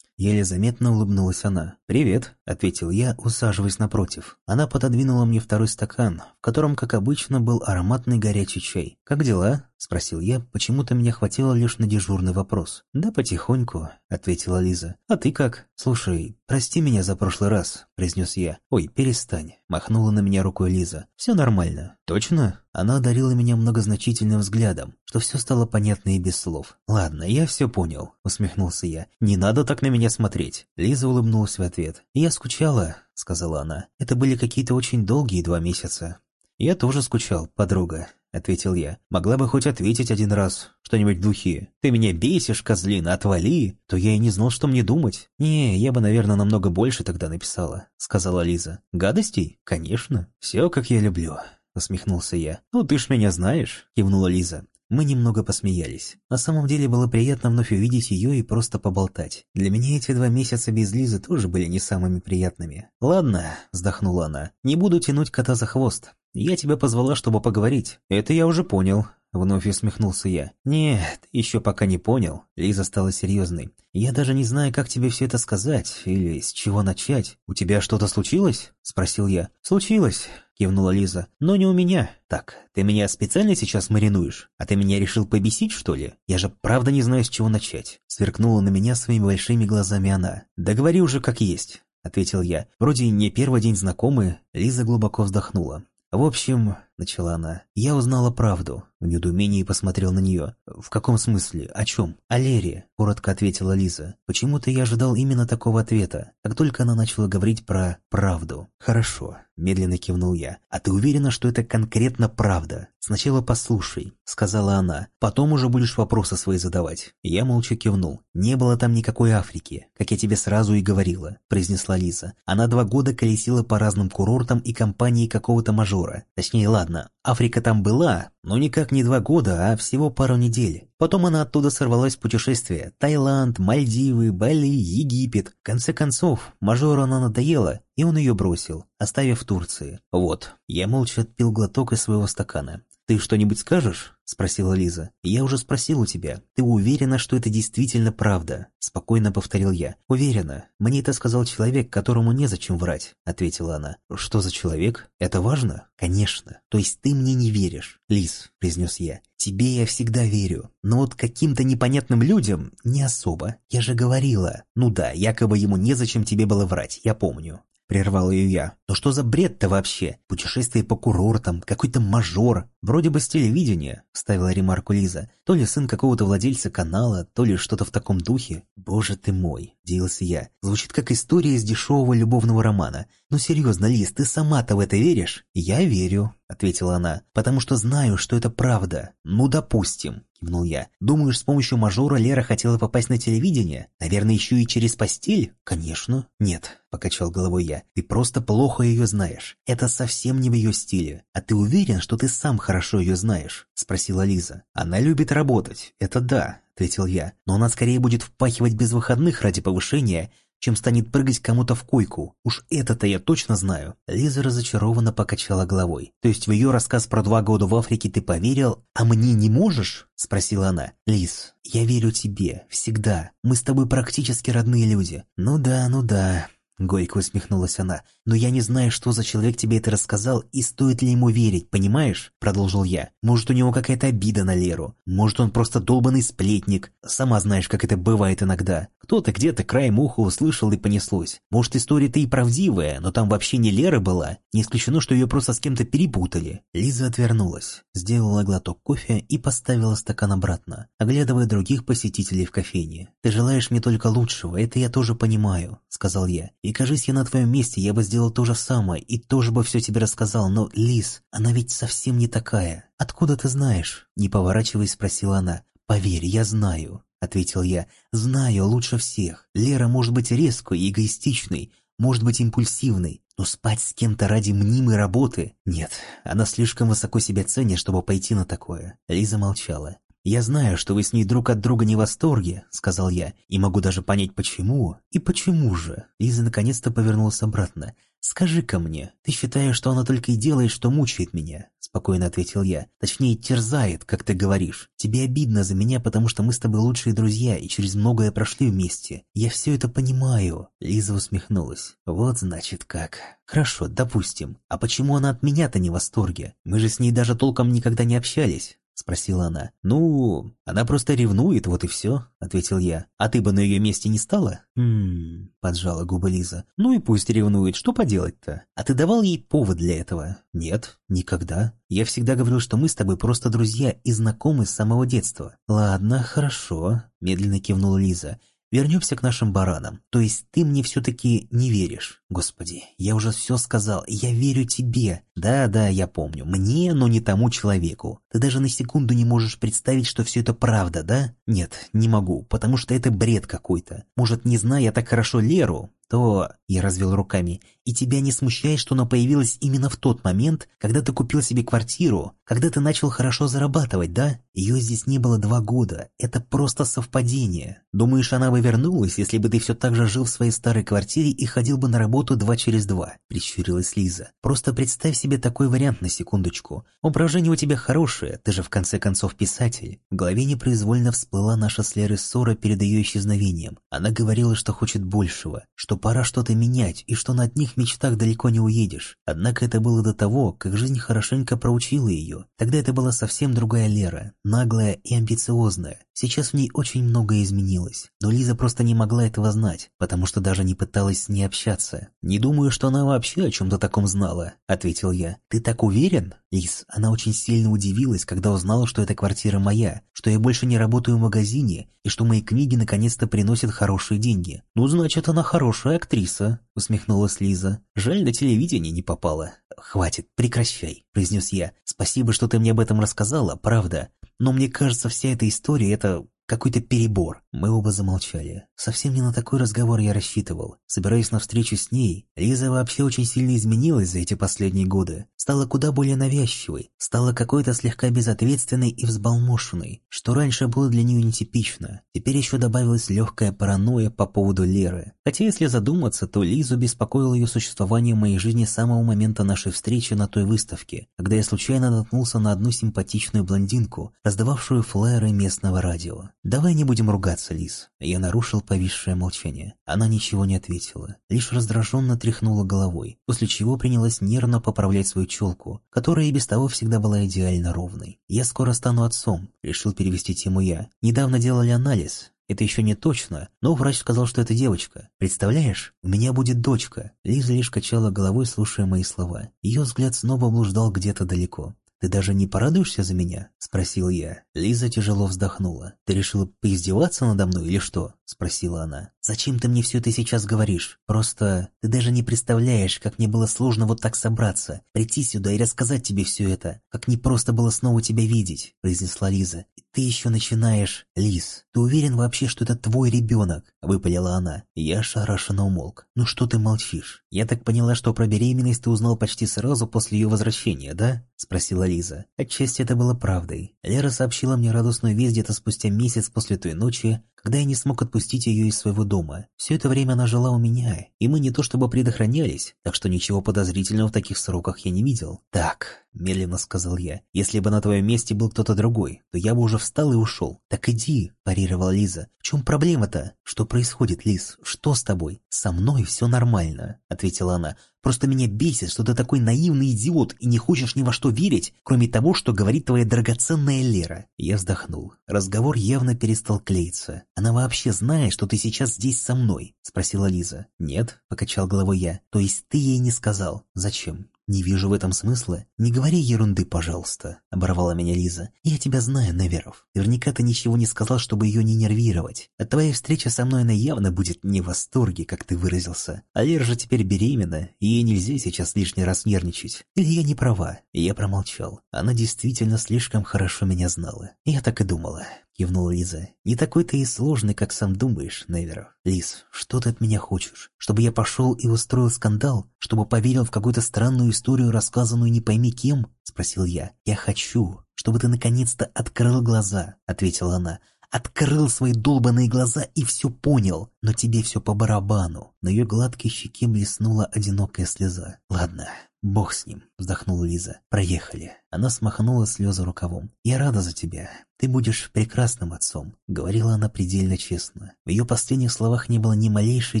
Еле заметно улыбнулась она. «Привет», — ответил я, усаживаясь напротив. Она пододвинула мне второй стакан, в котором, как обычно, был ароматный горячий чай. «Как дела?» — спросил я, почему-то меня хватило лишь на дежурный вопрос. «Да потихоньку», — ответила Лиза. «А ты как?» «Слушай, прости меня за прошлый раз», — произнес я. «Ой, перестань», — махнула на меня рукой Лиза. «Все нормально». «Точно?» Она одарила меня многозначительным взглядом, что все стало понятно и без слов. «Ладно, я все понял», — усмехнулся я. «Не надо так на меня смотреть». Лиза улыбнулась в ответ. «Я скучала», — сказала она. «Это были какие-то очень долгие два месяца». «Я тоже скучал, подруга», — ответил я. «Могла бы хоть ответить один раз. Что-нибудь в духе. Ты меня бесишь, козлина, отвали!» То я и не знал, что мне думать. «Не, я бы, наверное, намного больше тогда написала», — сказала Лиза. «Гадостей? Конечно. Все, как я люблю», — усмехнулся я. «Ну, ты ж меня знаешь», — кивнула Лиза. Мы немного посмеялись. На самом деле было приятно вновь увидеть ее и просто поболтать. Для меня эти два месяца без Лизы тоже были не самыми приятными. «Ладно», — вздохнула она, — «не буду тянуть кота за хвост. Я тебя позвала, чтобы поговорить. Это я уже понял». Вновь усмехнулся я. «Нет, еще пока не понял». Лиза стала серьезной. «Я даже не знаю, как тебе все это сказать, или с чего начать. У тебя что-то случилось?» Спросил я. «Случилось», кивнула Лиза. «Но не у меня. Так, ты меня специально сейчас маринуешь? А ты меня решил побесить, что ли? Я же правда не знаю, с чего начать». Сверкнула на меня своими большими глазами она. «Да говори уже как есть», — ответил я. «Вроде не первый день знакомы». Лиза глубоко вздохнула. «В общем, — начала она, — я узнала правду. В недоумении посмотрел на нее. «В каком смысле? О чем?» «О Лере», — коротко ответила Лиза. Почему-то я ожидал именно такого ответа, как только она начала говорить про правду. «Хорошо», — медленно кивнул я. «А ты уверена, что это конкретно правда?» «Сначала послушай», — сказала она. «Потом уже будешь вопросы свои задавать». Я молча кивнул. «Не было там никакой Африки, как я тебе сразу и говорила», — произнесла Лиза. Она два года колесила по разным курортам и компании какого-то мажора. Точнее, ладно, Африка там была, но никак не два года, а всего пару недель. Потом она оттуда сорвалась в путешествие. Таиланд, Мальдивы, Бали, Египет. В конце концов, мажору она надоела, и он ее бросил, оставив в Турции. Вот, я молча отпил глоток из своего стакана. «Ты что-нибудь скажешь?» – спросила Лиза. «Я уже спросил у тебя. Ты уверена, что это действительно правда?» – спокойно повторил я. «Уверена. Мне это сказал человек, которому незачем врать», – ответила она. «Что за человек? Это важно?» «Конечно. То есть ты мне не веришь?» «Лиз», – произнес я. «Тебе я всегда верю. Но вот каким-то непонятным людям не особо. Я же говорила. Ну да, якобы ему незачем тебе было врать, я помню. Прервал ее я. «Но что за бред-то вообще? Путешествие по курортам, какой-то мажор. Вроде бы с телевидения», — ставила ремарку Лиза. «То ли сын какого-то владельца канала, то ли что-то в таком духе». «Боже ты мой», — делался я. «Звучит как история из дешевого любовного романа. Ну серьезно, Лиз, ты сама-то в это веришь?» «Я верю», — ответила она, — «потому что знаю, что это правда. Ну, допустим кивнул я. «Думаешь, с помощью мажора Лера хотела попасть на телевидение? Наверное, еще и через постель?» «Конечно». «Нет», — покачал головой я. «Ты просто плохо ее знаешь. Это совсем не в ее стиле. А ты уверен, что ты сам хорошо ее знаешь?» — спросила Лиза. «Она любит работать. Это да», — ответил я. «Но она скорее будет впахивать без выходных ради повышения, чем станет прыгать кому-то в койку. Уж это-то я точно знаю. Лиза разочарованно покачала головой. То есть в ее рассказ про два года в Африке ты поверил, а мне не можешь? Спросила она. Лиз, я верю тебе. Всегда. Мы с тобой практически родные люди. Ну да, ну да. Горько усмехнулась она. «Но я не знаю, что за человек тебе это рассказал и стоит ли ему верить, понимаешь?» Продолжил я. «Может, у него какая-то обида на Леру. Может, он просто долбанный сплетник. Сама знаешь, как это бывает иногда. Кто-то где-то краем уха услышал и понеслось. Может, история-то и правдивая, но там вообще не Лера была. Не исключено, что ее просто с кем-то перепутали». Лиза отвернулась, сделала глоток кофе и поставила стакан обратно, оглядывая других посетителей в кофейне. «Ты желаешь мне только лучшего, это я тоже понимаю», — сказал я. И кажись, я на твоем месте, я бы сделал то же самое и тоже бы все тебе рассказал, но, Лис, она ведь совсем не такая. Откуда ты знаешь? Не поворачиваясь, спросила она. Поверь, я знаю, ответил я. Знаю лучше всех. Лера может быть резкой и эгоистичной, может быть импульсивной, но спать с кем-то ради мнимой работы? Нет, она слишком высоко себя ценит, чтобы пойти на такое. Лиза молчала. «Я знаю, что вы с ней друг от друга не в восторге», — сказал я, «и могу даже понять, почему». «И почему же?» Лиза наконец-то повернулась обратно. «Скажи-ка мне, ты считаешь, что она только и делает, что мучает меня?» Спокойно ответил я. «Точнее, терзает, как ты говоришь. Тебе обидно за меня, потому что мы с тобой лучшие друзья и через многое прошли вместе. Я все это понимаю». Лиза усмехнулась. «Вот значит как. Хорошо, допустим. А почему она от меня-то не в восторге? Мы же с ней даже толком никогда не общались. — спросила она. «Ну, она просто ревнует, вот и все», — ответил я. «А ты бы на ее месте не стала?» «Ммм», — поджала губы Лиза. «Ну и пусть ревнует, что поделать-то? А ты давал ей повод для этого?» «Нет, никогда. Я всегда говорил, что мы с тобой просто друзья и знакомы с самого детства». «Ладно, хорошо», — медленно кивнула Лиза. Вернемся к нашим баранам. То есть ты мне все-таки не веришь? Господи, я уже все сказал, я верю тебе. Да-да, я помню. Мне, но не тому человеку. Ты даже на секунду не можешь представить, что все это правда, да? Нет, не могу, потому что это бред какой-то. Может, не зная я так хорошо Леру, то...» Я развел руками. «И тебя не смущает, что она появилась именно в тот момент, когда ты купил себе квартиру, когда ты начал хорошо зарабатывать, да? Ее здесь не было два года. Это просто совпадение. Думаешь, она бы вернулась, если бы ты все так же жил в своей старой квартире и ходил бы на работу два через два?» Прищурилась Лиза. «Просто представь себе такой вариант на секундочку. Воображение у тебя хорошее, ты же в конце концов писатель». В голове непроизвольно всплыла наша с Лерой ссора перед ее исчезновением. Она говорила, что хочет большего, что пора что-то менять и что на одних мечтах далеко не уедешь. Однако это было до того, как жизнь хорошенько проучила ее. Тогда это была совсем другая Лера, наглая и амбициозная. Сейчас в ней очень многое изменилось, но Лиза просто не могла этого знать, потому что даже не пыталась с ней общаться. «Не думаю, что она вообще о чем-то таком знала», — ответил я. «Ты так уверен?» Лиз, она очень сильно удивилась, когда узнала, что эта квартира моя, что я больше не работаю в магазине и что мои книги наконец-то приносят хорошие деньги. «Ну, значит, она хорошая актриса», — усмехнулась Лиза. «Жаль, на телевидение не попала». «Хватит, прекращай», — произнес я. «Спасибо, что ты мне об этом рассказала, правда. Но мне кажется, вся эта история — это какой-то перебор. Мы оба замолчали. Совсем не на такой разговор я рассчитывал. Собираясь на встречу с ней, Лиза вообще очень сильно изменилась за эти последние годы. Стала куда более навязчивой, стала какой-то слегка безответственной и взбалмошенной, что раньше было для нее нетипично. Теперь еще добавилась легкая паранойя по поводу Леры. Хотя если задуматься, то Лизу беспокоило ее существование в моей жизни с самого момента нашей встречи на той выставке, когда я случайно наткнулся на одну симпатичную блондинку, раздававшую флаеры местного радио. «Давай не будем ругаться, Лиз». Я нарушил повисшее молчание. Она ничего не ответила, лишь раздраженно тряхнула головой, после чего принялась нервно поправлять свою челку, которая и без того всегда была идеально ровной. «Я скоро стану отцом», — решил перевести тему я. «Недавно делали анализ, это еще не точно, но врач сказал, что это девочка. Представляешь, у меня будет дочка. Лиза лишь качала головой, слушая мои слова. Ее взгляд снова блуждал где-то далеко. «Ты даже не порадуешься за меня?» – спросил я. Лиза тяжело вздохнула. «Ты решила поиздеваться надо мной или что?» – спросила она. «Зачем ты мне все это сейчас говоришь? Просто ты даже не представляешь, как мне было сложно вот так собраться, прийти сюда и рассказать тебе все это. Как не просто было снова тебя видеть», – произнесла Лиза. «И ты еще начинаешь...» «Лиз, ты уверен вообще, что это твой ребенок?» – выпалила она. Я ошарашенно умолк. «Ну что ты молчишь? Я так поняла, что про беременность ты узнал почти сразу после ее возвращения, да?» – спросила Лиза. Отчасти это было правдой. Лера сообщила мне радостную весть где-то спустя месяц после той ночи, когда я не смог отпустить ее из своего дома. Все это время она жила у меня, и мы не то чтобы предохранялись, так что ничего подозрительного в таких сроках я не видел. «Так», — медленно сказал я, — «если бы на твоем месте был кто-то другой, то я бы уже встал и ушел». «Так иди», — парировала Лиза. «В чем проблема-то? Что происходит, Лиз? Что с тобой?» «Со мной все нормально», — ответила она. «Просто меня бесит, что ты такой наивный идиот и не хочешь ни во что верить, кроме того, что говорит твоя драгоценная Лера». Я вздохнул. Разговор явно перестал клеиться. «Она вообще знает, что ты сейчас здесь со мной?» — спросила Лиза. «Нет», — покачал головой я. «То есть ты ей не сказал? Зачем?» «Не вижу в этом смысла. Не говори ерунды, пожалуйста», — оборвала меня Лиза. «Я тебя знаю, Неверов. Наверняка ты ничего не сказал, чтобы ее не нервировать. От твоей встречи со мной она явно будет не в восторге, как ты выразился. А Лера же теперь беременна, и ей нельзя сейчас лишний раз нервничать. Или я не права?» Я промолчал. Она действительно слишком хорошо меня знала. Я так и думала кивнула Лиза. «Не такой ты и сложный, как сам думаешь, Неверов. Лиз, что ты от меня хочешь? Чтобы я пошел и устроил скандал? Чтобы поверил в какую-то странную историю, рассказанную не пойми кем?» Спросил я. «Я хочу, чтобы ты наконец-то открыл глаза», ответила она. Открыл свои долбанные глаза и все понял, но тебе все по барабану. На ее гладкой щеке блеснула одинокая слеза. «Ладно, бог с ним», — вздохнула Лиза. «Проехали». Она смахнула слезы рукавом. «Я рада за тебя. Ты будешь прекрасным отцом», — говорила она предельно честно. В ее последних словах не было ни малейшей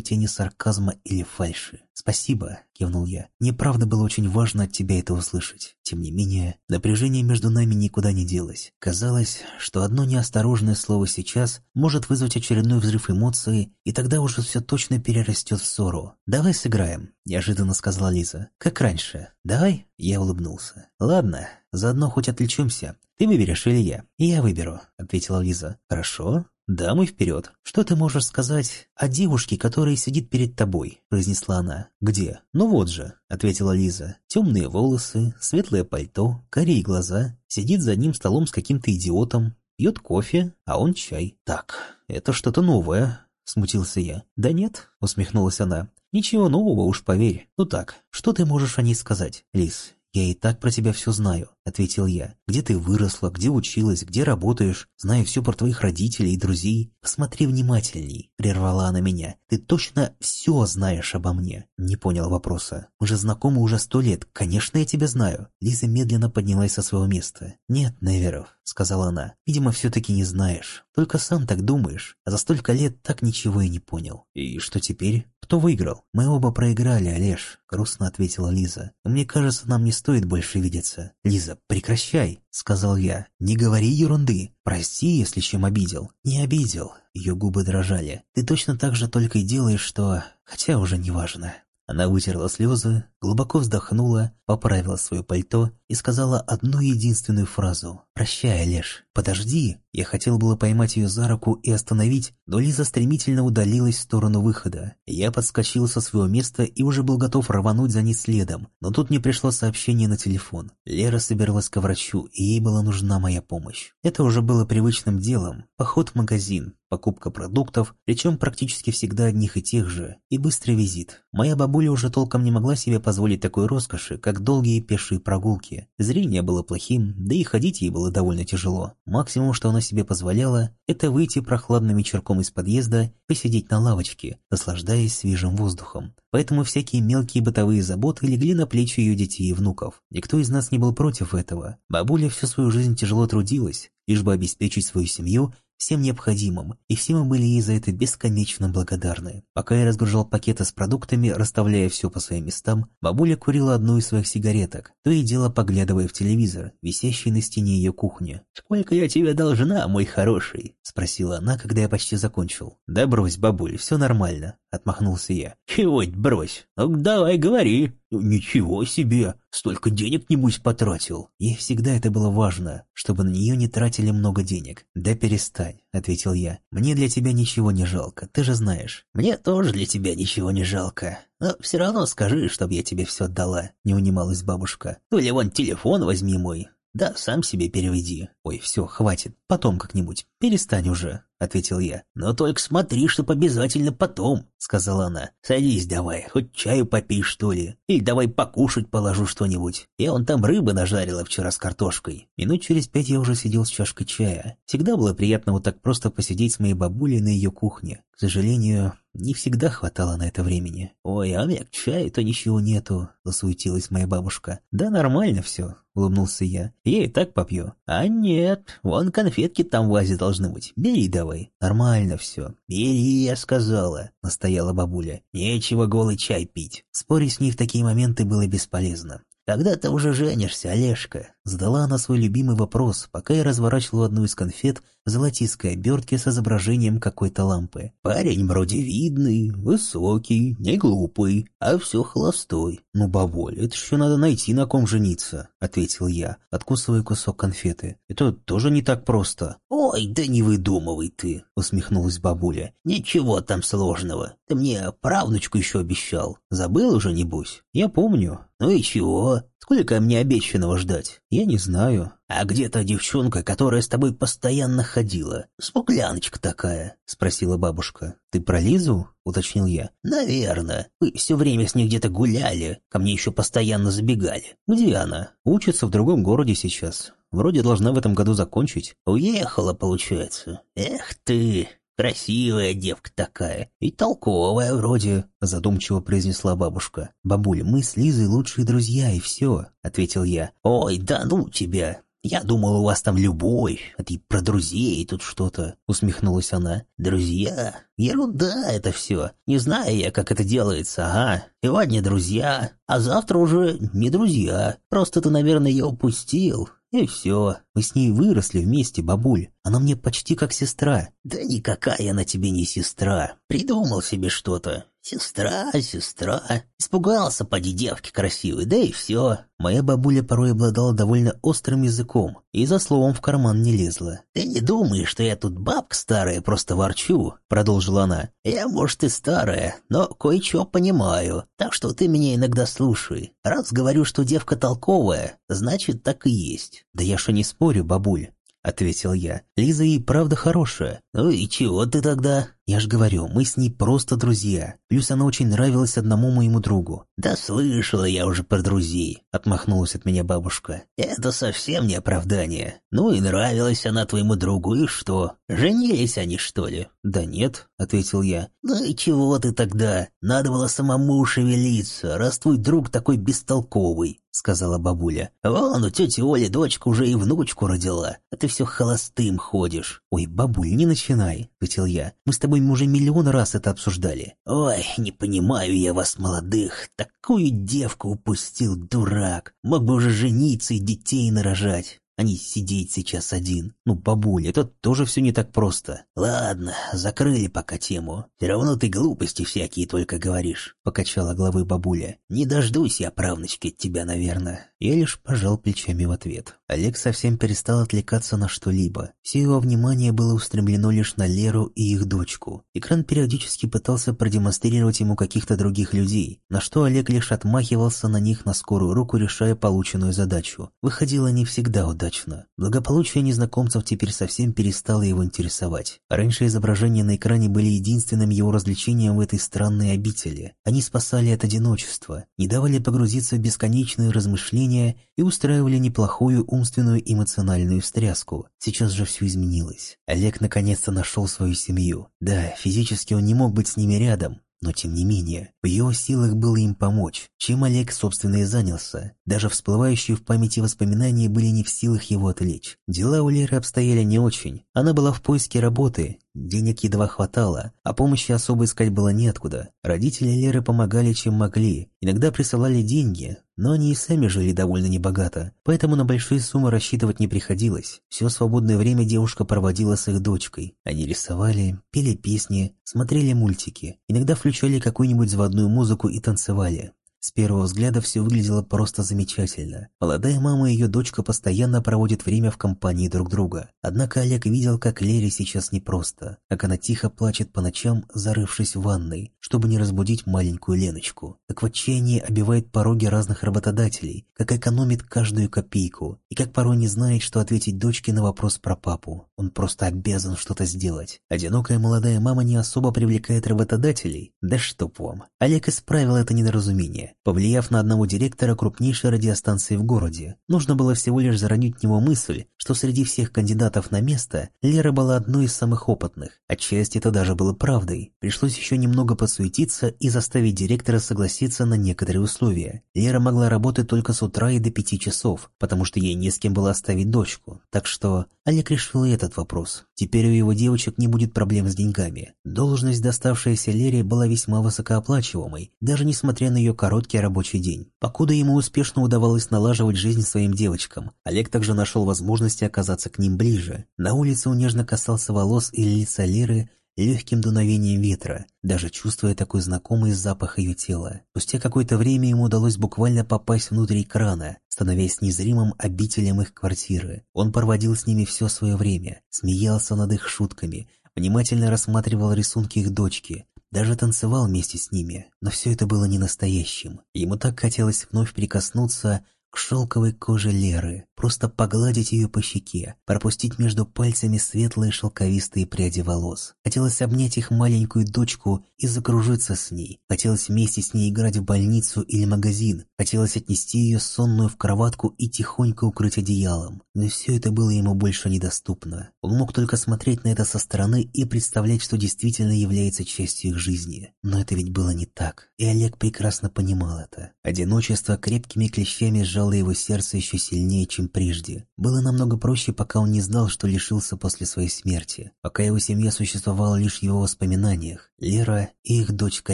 тени сарказма или фальши. «Спасибо», — кивнул я. «Мне правда было очень важно от тебя это услышать. Тем не менее, напряжение между нами никуда не делось. Казалось, что одно неосторожное слово сейчас может вызвать очередной взрыв эмоций, и тогда уже все точно перерастет в ссору. «Давай сыграем», — неожиданно сказала Лиза. «Как раньше. Давай?» Я улыбнулся. «Ладно, заодно хоть отвлечемся. Ты выберешь или я?» «Я выберу», — ответила Лиза. «Хорошо. «Дамы вперед! Что ты можешь сказать о девушке, которая сидит перед тобой?» – произнесла она. «Где?» «Ну вот же», – ответила Лиза. «Темные волосы, светлое пальто, карие глаза, сидит за одним столом с каким-то идиотом, пьет кофе, а он чай. Так, это что-то новое», – смутился я. «Да нет», – усмехнулась она. «Ничего нового уж, поверь. Ну так, что ты можешь о ней сказать, Лиз? Я и так про тебя все знаю ответил я. «Где ты выросла, где училась, где работаешь? Знаю все про твоих родителей и друзей. Посмотри внимательней», — прервала она меня. «Ты точно все знаешь обо мне?» Не понял вопроса. «Мы же знакомы уже сто лет. Конечно, я тебя знаю». Лиза медленно поднялась со своего места. «Нет, Неверов», — сказала она. «Видимо, все-таки не знаешь. Только сам так думаешь. А за столько лет так ничего и не понял». «И что теперь? Кто выиграл?» «Мы оба проиграли, Олеж», — грустно ответила Лиза. «Мне кажется, нам не стоит больше видеться. Лиза, прекращай», — сказал я. «Не говори ерунды. Прости, если чем обидел». «Не обидел». Ее губы дрожали. «Ты точно так же только и делаешь, что... Хотя уже не важно». Она вытерла слезы, глубоко вздохнула, поправила свое пальто и сказала одну единственную фразу. «Прощай, Олеж, подожди!» Я хотел было поймать ее за руку и остановить, но Лиза стремительно удалилась в сторону выхода. Я подскочил со своего места и уже был готов рвануть за ней следом, но тут мне пришло сообщение на телефон. Лера собиралась к врачу, и ей была нужна моя помощь. Это уже было привычным делом. Поход в магазин, покупка продуктов, причем практически всегда одних и тех же, и быстрый визит. Моя бабуля уже толком не могла себе позволить такой роскоши, как долгие пешие прогулки. Зрение было плохим, да и ходить ей было довольно тяжело. Максимум, что она себе позволяла, это выйти прохладным вечерком из подъезда, посидеть на лавочке, наслаждаясь свежим воздухом. Поэтому всякие мелкие бытовые заботы легли на плечи ее детей и внуков. Никто из нас не был против этого. Бабуля всю свою жизнь тяжело трудилась, лишь бы обеспечить свою семью всем необходимым, и все мы были ей за это бесконечно благодарны. Пока я разгружал пакеты с продуктами, расставляя все по своим местам, бабуля курила одну из своих сигареток, то и дело поглядывая в телевизор, висящий на стене ее кухни. «Сколько я тебе должна, мой хороший?» – спросила она, когда я почти закончил. «Да брось, бабуль, все нормально», – отмахнулся я. «Чего брось? Ну давай говори». «Ничего себе! Столько денег, небось, потратил!» Ей всегда это было важно, чтобы на нее не тратили много денег. «Да перестань», — ответил я. «Мне для тебя ничего не жалко, ты же знаешь». «Мне тоже для тебя ничего не жалко. Но все равно скажи, чтобы я тебе все отдала», — не унималась бабушка. «Ну или вон телефон возьми мой, да, сам себе переведи. Ой, все, хватит, потом как-нибудь. Перестань уже, ответил я. Но только смотри, чтоб обязательно потом, сказала она. Садись давай, хоть чаю попей, что ли. Или давай покушать положу что-нибудь. Я вон там рыбы нажарила вчера с картошкой. Минут через пять я уже сидел с чашкой чая. Всегда было приятно вот так просто посидеть с моей бабулей на ее кухне. К сожалению, не всегда хватало на это времени. «Ой, а к чаю-то ничего нету», — засуетилась моя бабушка. «Да нормально все», — улыбнулся я. «Я и так попью». «А нет, вон конфетки там в вазе должны быть. Бери давай». «Нормально все». «Бери, я сказала», — настояла бабуля. «Нечего голый чай пить». Спорить с ней в такие моменты было бесполезно. «Когда ты уже женишься, Олежка?» Задала она свой любимый вопрос, пока я разворачивал одну из конфет в золотистой обертке с изображением какой-то лампы. «Парень вроде видный, высокий, не глупый, а все холостой». «Ну, бабуль, это еще надо найти, на ком жениться», — ответил я, откусывая кусок конфеты. «Это тоже не так просто». «Ой, да не выдумывай ты», — усмехнулась бабуля. «Ничего там сложного. Ты мне правнучку еще обещал. Забыл уже, небось?» «Я помню». «Ну и чего? Сколько мне обещанного ждать? Я не знаю. А где та девчонка, которая с тобой постоянно ходила? Смугляночка такая, спросила бабушка. Ты про Лизу? уточнил я. Наверное. Вы все время с ней где-то гуляли, ко мне еще постоянно забегали. Где она? Учится в другом городе сейчас. Вроде должна в этом году закончить. Уехала, получается. Эх ты, «Красивая девка такая, и толковая вроде», — задумчиво произнесла бабушка. «Бабуль, мы с Лизой лучшие друзья, и все», — ответил я. «Ой, да ну тебя! Я думал, у вас там любовь, а ты про друзей тут что-то», — усмехнулась она. «Друзья? Ерунда это все. Не знаю я, как это делается, ага. Сегодня друзья, а завтра уже не друзья. Просто ты, наверное, ее упустил. И все. Мы с ней выросли вместе, бабуль. Она мне почти как сестра. Да никакая она тебе не сестра. Придумал себе что-то. Сестра, сестра. Испугался, поди девки красивой, да и все. Моя бабуля порой обладала довольно острым языком и за словом в карман не лезла. «Ты не думаешь, что я тут бабка старая, просто ворчу?» — продолжила она. «Я, может, и старая, но кое-что понимаю, так что ты меня иногда слушай. Раз говорю, что девка толковая, значит, так и есть». «Да я что не спорю, бабуль. — ответил я. «Лиза и правда хорошая». «Ну и чего ты тогда?» «Я ж говорю, мы с ней просто друзья. Плюс она очень нравилась одному моему другу». «Да слышала я уже про друзей», — отмахнулась от меня бабушка. «Это совсем не оправдание. Ну и нравилась она твоему другу, и что? Женились они, что ли?» «Да нет», — ответил я. «Ну и чего ты тогда? Надо было самому шевелиться, раз твой друг такой бестолковый. Сказала бабуля. «Вон у тети Оли дочка уже и внучку родила, а ты все холостым ходишь». «Ой, бабуль, не начинай», — ответил я. «Мы с тобой уже миллион раз это обсуждали». «Ой, не понимаю я вас, молодых. Такую девку упустил, дурак. Мог бы уже жениться и детей нарожать а не сидеть сейчас один. Ну, бабуля, это тоже все не так просто. Ладно, закрыли пока тему. Все равно ты глупости всякие только говоришь, покачала головой бабуля. Не дождусь я правнучки от тебя, наверное. Я лишь пожал плечами в ответ. Олег совсем перестал отвлекаться на что-либо. Все его внимание было устремлено лишь на Леру и их дочку. Экран периодически пытался продемонстрировать ему каких-то других людей, на что Олег лишь отмахивался на них на скорую руку, решая полученную задачу. Выходило не всегда удачно. Благополучие незнакомцев теперь совсем перестало его интересовать. Раньше изображения на экране были единственным его развлечением в этой странной обители. Они спасали от одиночества, не давали погрузиться в бесконечные размышления и устраивали неплохую умственную эмоциональную встряску. Сейчас же все изменилось. Олег наконец-то нашел свою семью. Да, физически он не мог быть с ними рядом, но тем не менее, в его силах было им помочь, чем Олег, собственно, и занялся. Даже всплывающие в памяти воспоминания были не в силах его отвлечь. Дела у Леры обстояли не очень. Она была в поиске работы, денег едва хватало, а помощи особо искать было неоткуда. Родители Леры помогали, чем могли. Иногда присылали деньги, но они и сами жили довольно небогато, поэтому на большие суммы рассчитывать не приходилось. Все свободное время девушка проводила с их дочкой. Они рисовали, пели песни, смотрели мультики, иногда включали какую-нибудь заводную музыку и танцевали. С первого взгляда все выглядело просто замечательно. Молодая мама и ее дочка постоянно проводят время в компании друг друга. Однако Олег видел, как Лере сейчас непросто, как она тихо плачет по ночам, зарывшись в ванной, чтобы не разбудить маленькую Леночку, как в отчаянии обивает пороги разных работодателей, как экономит каждую копейку, и как порой не знает, что ответить дочке на вопрос про папу. Он просто обязан что-то сделать. Одинокая молодая мама не особо привлекает работодателей. Да чтоб вам. Олег исправил это недоразумение повлияв на одного директора крупнейшей радиостанции в городе. Нужно было всего лишь зародить в него мысль, что среди всех кандидатов на место Лера была одной из самых опытных. Отчасти это даже было правдой. Пришлось еще немного подсуетиться и заставить директора согласиться на некоторые условия. Лера могла работать только с утра и до пяти часов, потому что ей не с кем было оставить дочку. Так что Олег решил и этот вопрос. Теперь у его девочек не будет проблем с деньгами. Должность, доставшаяся Лере, была весьма высокооплачиваемой, даже несмотря на ее короткий рабочий день. Покуда ему успешно удавалось налаживать жизнь своим девочкам, Олег также нашел возможности оказаться к ним ближе. На улице он нежно касался волос или лица Леры, легким дуновением ветра, даже чувствуя такой знакомый запах ее тела. Спустя какое-то время ему удалось буквально попасть внутрь экрана, становясь незримым обителем их квартиры. Он проводил с ними все свое время, смеялся над их шутками, внимательно рассматривал рисунки их дочки, даже танцевал вместе с ними, но все это было не настоящим. Ему так хотелось вновь прикоснуться к шелковой коже Леры, просто погладить ее по щеке, пропустить между пальцами светлые шелковистые пряди волос. Хотелось обнять их маленькую дочку и закружиться с ней. Хотелось вместе с ней играть в больницу или магазин. Хотелось отнести ее сонную в кроватку и тихонько укрыть одеялом. Но все это было ему больше недоступно. Он мог только смотреть на это со стороны и представлять, что действительно является частью их жизни. Но это ведь было не так. И Олег прекрасно понимал это. Одиночество крепкими клещами сжало его сердце еще сильнее, чем прежде. Было намного проще, пока он не знал, что лишился после своей смерти, пока его семья существовала лишь в его воспоминаниях. Лера и их дочка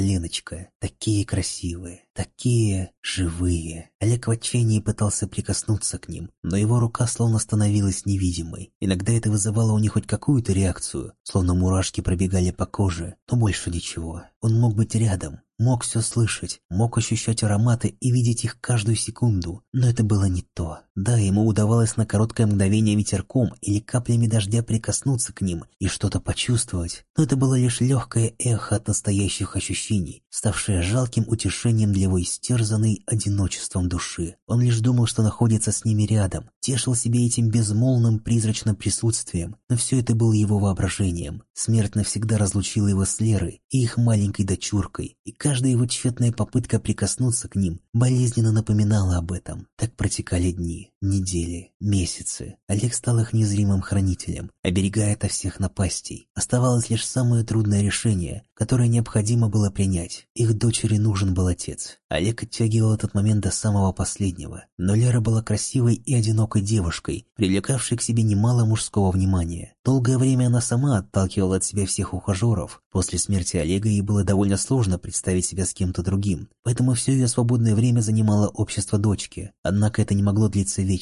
Леночка, такие красивые, такие живые. Олег в отчаянии пытался прикоснуться к ним, но его рука словно становилась невидимой. Иногда это вызывало у них хоть какую-то реакцию, словно мурашки пробегали по коже, но больше ничего. Он мог быть рядом, Мог все слышать, мог ощущать ароматы и видеть их каждую секунду, но это было не то. Да, ему удавалось на короткое мгновение ветерком или каплями дождя прикоснуться к ним и что-то почувствовать, но это было лишь легкое эхо от настоящих ощущений, ставшее жалким утешением для его истерзанной одиночеством души. Он лишь думал, что находится с ними рядом, тешил себе этим безмолвным призрачным присутствием, но все это было его воображением. Смерть навсегда разлучила его с Лерой и их маленькой дочуркой, и каждая его тщетная попытка прикоснуться к ним болезненно напоминала об этом. Так протекали дни. Недели, месяцы. Олег стал их незримым хранителем, оберегая от всех напастей. Оставалось лишь самое трудное решение, которое необходимо было принять. Их дочери нужен был отец. Олег оттягивал этот момент до самого последнего. Но Лера была красивой и одинокой девушкой, привлекавшей к себе немало мужского внимания. Долгое время она сама отталкивала от себя всех ухажеров. После смерти Олега ей было довольно сложно представить себя с кем-то другим, поэтому все ее свободное время занимало общество дочки. Однако это не могло длиться вечно,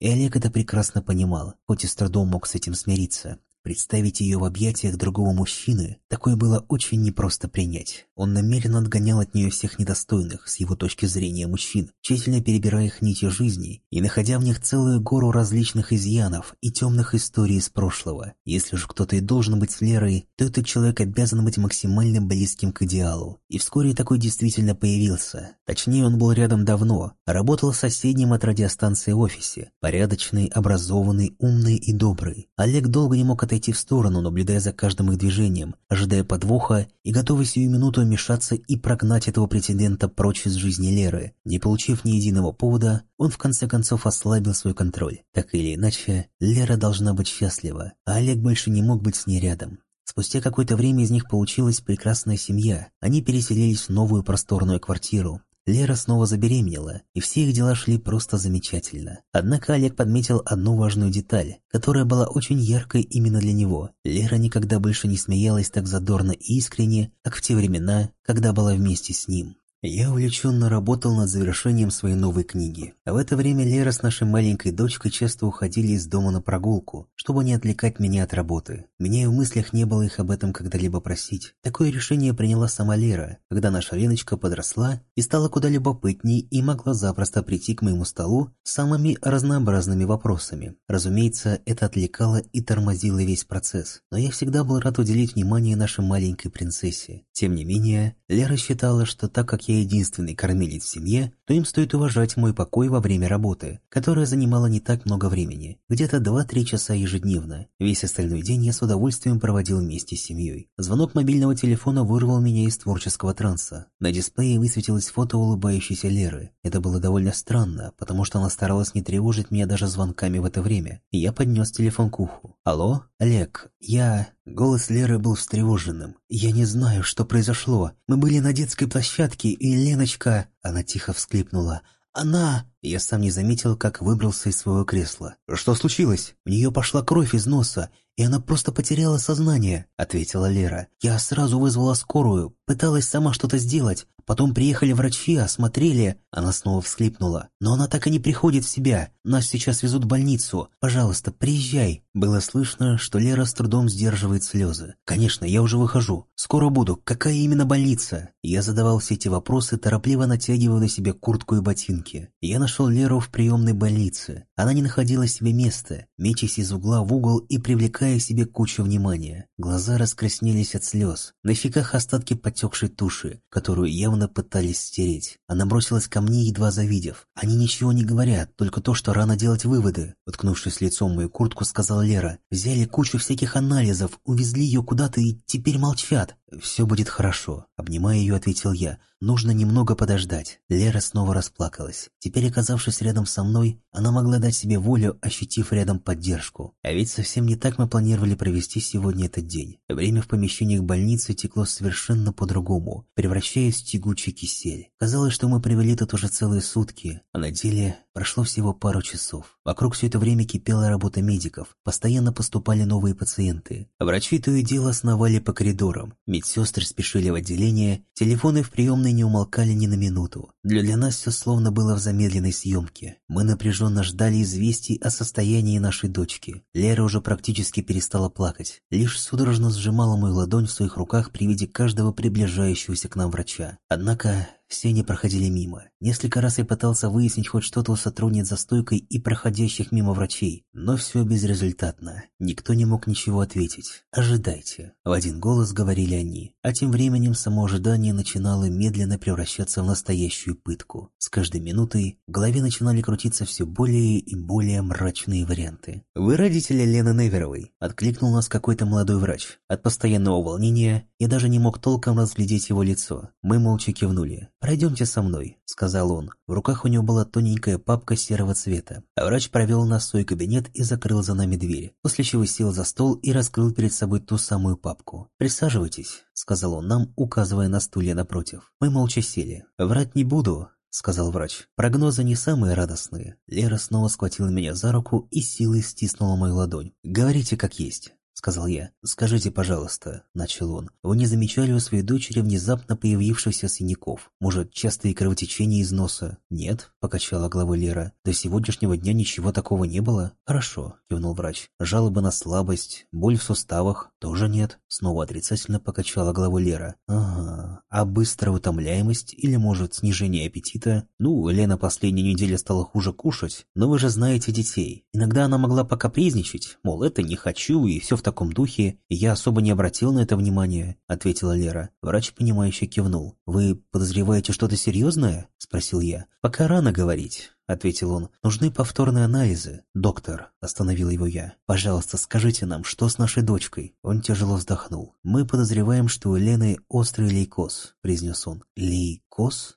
и Олег это прекрасно понимал, хоть и с трудом мог с этим смириться. Представить ее в объятиях другого мужчины, такое было очень непросто принять. Он намеренно отгонял от нее всех недостойных, с его точки зрения, мужчин, тщательно перебирая их нити жизни и находя в них целую гору различных изъянов и темных историй из прошлого. Если же кто-то и должен быть с Лерой, то этот человек обязан быть максимально близким к идеалу. И вскоре такой действительно появился. Точнее, он был рядом давно, работал в соседнем от радиостанции офисе. Порядочный, образованный, умный и добрый. Олег долго не мог отойти отойти в сторону, наблюдая за каждым их движением, ожидая подвоха и готовый сию минуту вмешаться и прогнать этого претендента прочь из жизни Леры. Не получив ни единого повода, он в конце концов ослабил свой контроль. Так или иначе, Лера должна быть счастлива, а Олег больше не мог быть с ней рядом. Спустя какое-то время из них получилась прекрасная семья. Они переселились в новую просторную квартиру, Лера снова забеременела, и все их дела шли просто замечательно. Однако Олег подметил одну важную деталь, которая была очень яркой именно для него. Лера никогда больше не смеялась так задорно и искренне, как в те времена, когда была вместе с ним. Я увлеченно работал над завершением своей новой книги. А в это время Лера с нашей маленькой дочкой часто уходили из дома на прогулку, чтобы не отвлекать меня от работы. Меня и в мыслях не было их об этом когда-либо просить. Такое решение приняла сама Лера, когда наша Леночка подросла и стала куда любопытней и могла запросто прийти к моему столу с самыми разнообразными вопросами. Разумеется, это отвлекало и тормозило весь процесс, но я всегда был рад уделить внимание нашей маленькой принцессе. Тем не менее, Лера считала, что так как я единственный кормилец в семье, то им стоит уважать мой покой во время работы, которая занимала не так много времени, где-то 2-3 часа ежедневно. Весь остальной день я с удовольствием проводил вместе с семьей. Звонок мобильного телефона вырвал меня из творческого транса. На дисплее высветилось фото улыбающейся Леры. Это было довольно странно, потому что она старалась не тревожить меня даже звонками в это время. Я поднес телефон к уху. «Алло? Олег, я...» Голос Леры был встревоженным. «Я не знаю, что произошло. Мы были на детской площадке, и Леночка...» Она тихо всклипнула. «Она...» Я сам не заметил, как выбрался из своего кресла. «Что случилось?» «У нее пошла кровь из носа, и она просто потеряла сознание», — ответила Лера. «Я сразу вызвала скорую, пыталась сама что-то сделать. Потом приехали врачи, осмотрели». Она снова всхлипнула. «Но она так и не приходит в себя. Нас сейчас везут в больницу. Пожалуйста, приезжай». Было слышно, что Лера с трудом сдерживает слезы. «Конечно, я уже выхожу. Скоро буду. Какая именно больница?» Я задавал все эти вопросы, торопливо натягивая на себя куртку и ботинки. Я нашел Леру в приемной больнице. Она не находила себе места, мечась из угла в угол и привлекая себе кучу внимания. Глаза раскраснелись от слез. На щеках остатки потекшей туши, которую явно пытались стереть. Она бросилась ко мне, едва завидев. Они ничего не говорят, только то, что рано делать выводы. Уткнувшись лицом в мою куртку, сказала Лера. Взяли кучу всяких анализов, увезли ее куда-то и теперь молчат. «Все будет хорошо», — обнимая ее, ответил я. «Нужно немного подождать». Лера снова расплакалась. Теперь, оказавшись рядом со мной, она могла дать себе волю, ощутив рядом поддержку. А ведь совсем не так мы планировали провести сегодня этот день. Время в помещениях больницы текло совершенно по-другому, превращаясь в тягучий кисель. Казалось, что мы провели тут уже целые сутки, а на деле прошло всего пару часов. Вокруг все это время кипела работа медиков, постоянно поступали новые пациенты. Врачи то и дело сновали по коридорам, медсестры спешили в отделение, телефоны в приемной не умолкали ни на минуту. Для, для нас все словно было в замедленной съемке. Мы напряженно ждали известий о состоянии нашей дочки. Лера уже практически перестала плакать, лишь судорожно сжимала мою ладонь в своих руках при виде каждого приближающегося к нам врача. Однако все не проходили мимо. Несколько раз я пытался выяснить хоть что-то у сотрудниц за стойкой и проходящих мимо врачей, но все безрезультатно. Никто не мог ничего ответить. «Ожидайте», — в один голос говорили они. А тем временем само ожидание начинало медленно превращаться в настоящую пытку. С каждой минутой в голове начинали крутиться все более и более мрачные варианты. «Вы родители Лены Неверовой?» — откликнул нас какой-то молодой врач. От постоянного волнения я даже не мог толком разглядеть его лицо. Мы молча кивнули. «Пройдемте со мной», — сказал он. В руках у него была тоненькая папка серого цвета. Врач провел нас в свой кабинет и закрыл за нами дверь, после чего сел за стол и раскрыл перед собой ту самую папку. «Присаживайтесь», — сказал он нам, указывая на стулья напротив. Мы молча сели. «Врать не буду», — сказал врач. «Прогнозы не самые радостные». Лера снова схватила меня за руку и силой стиснула мою ладонь. «Говорите как есть» сказал я. «Скажите, пожалуйста», — начал он, — «вы не замечали у своей дочери внезапно появившихся синяков? Может, частые кровотечения из носа?» «Нет», — покачала головой Лера. «До сегодняшнего дня ничего такого не было?» «Хорошо», — кивнул врач. «Жалобы на слабость, боль в суставах?» «Тоже нет», — снова отрицательно покачала головой Лера. «Ага, а быстрая утомляемость или, может, снижение аппетита?» «Ну, Лена последние недели стала хуже кушать, но вы же знаете детей. Иногда она могла покапризничать, мол, это не хочу и все в таком духе, и я особо не обратил на это внимания», — ответила Лера. Врач, понимающе кивнул. «Вы подозреваете что-то серьезное?» — спросил я. «Пока рано говорить». — ответил он. «Нужны повторные анализы. Доктор», — остановил его я. «Пожалуйста, скажите нам, что с нашей дочкой?» Он тяжело вздохнул. «Мы подозреваем, что у Лены острый лейкоз», — произнес он. «Лейкоз?» —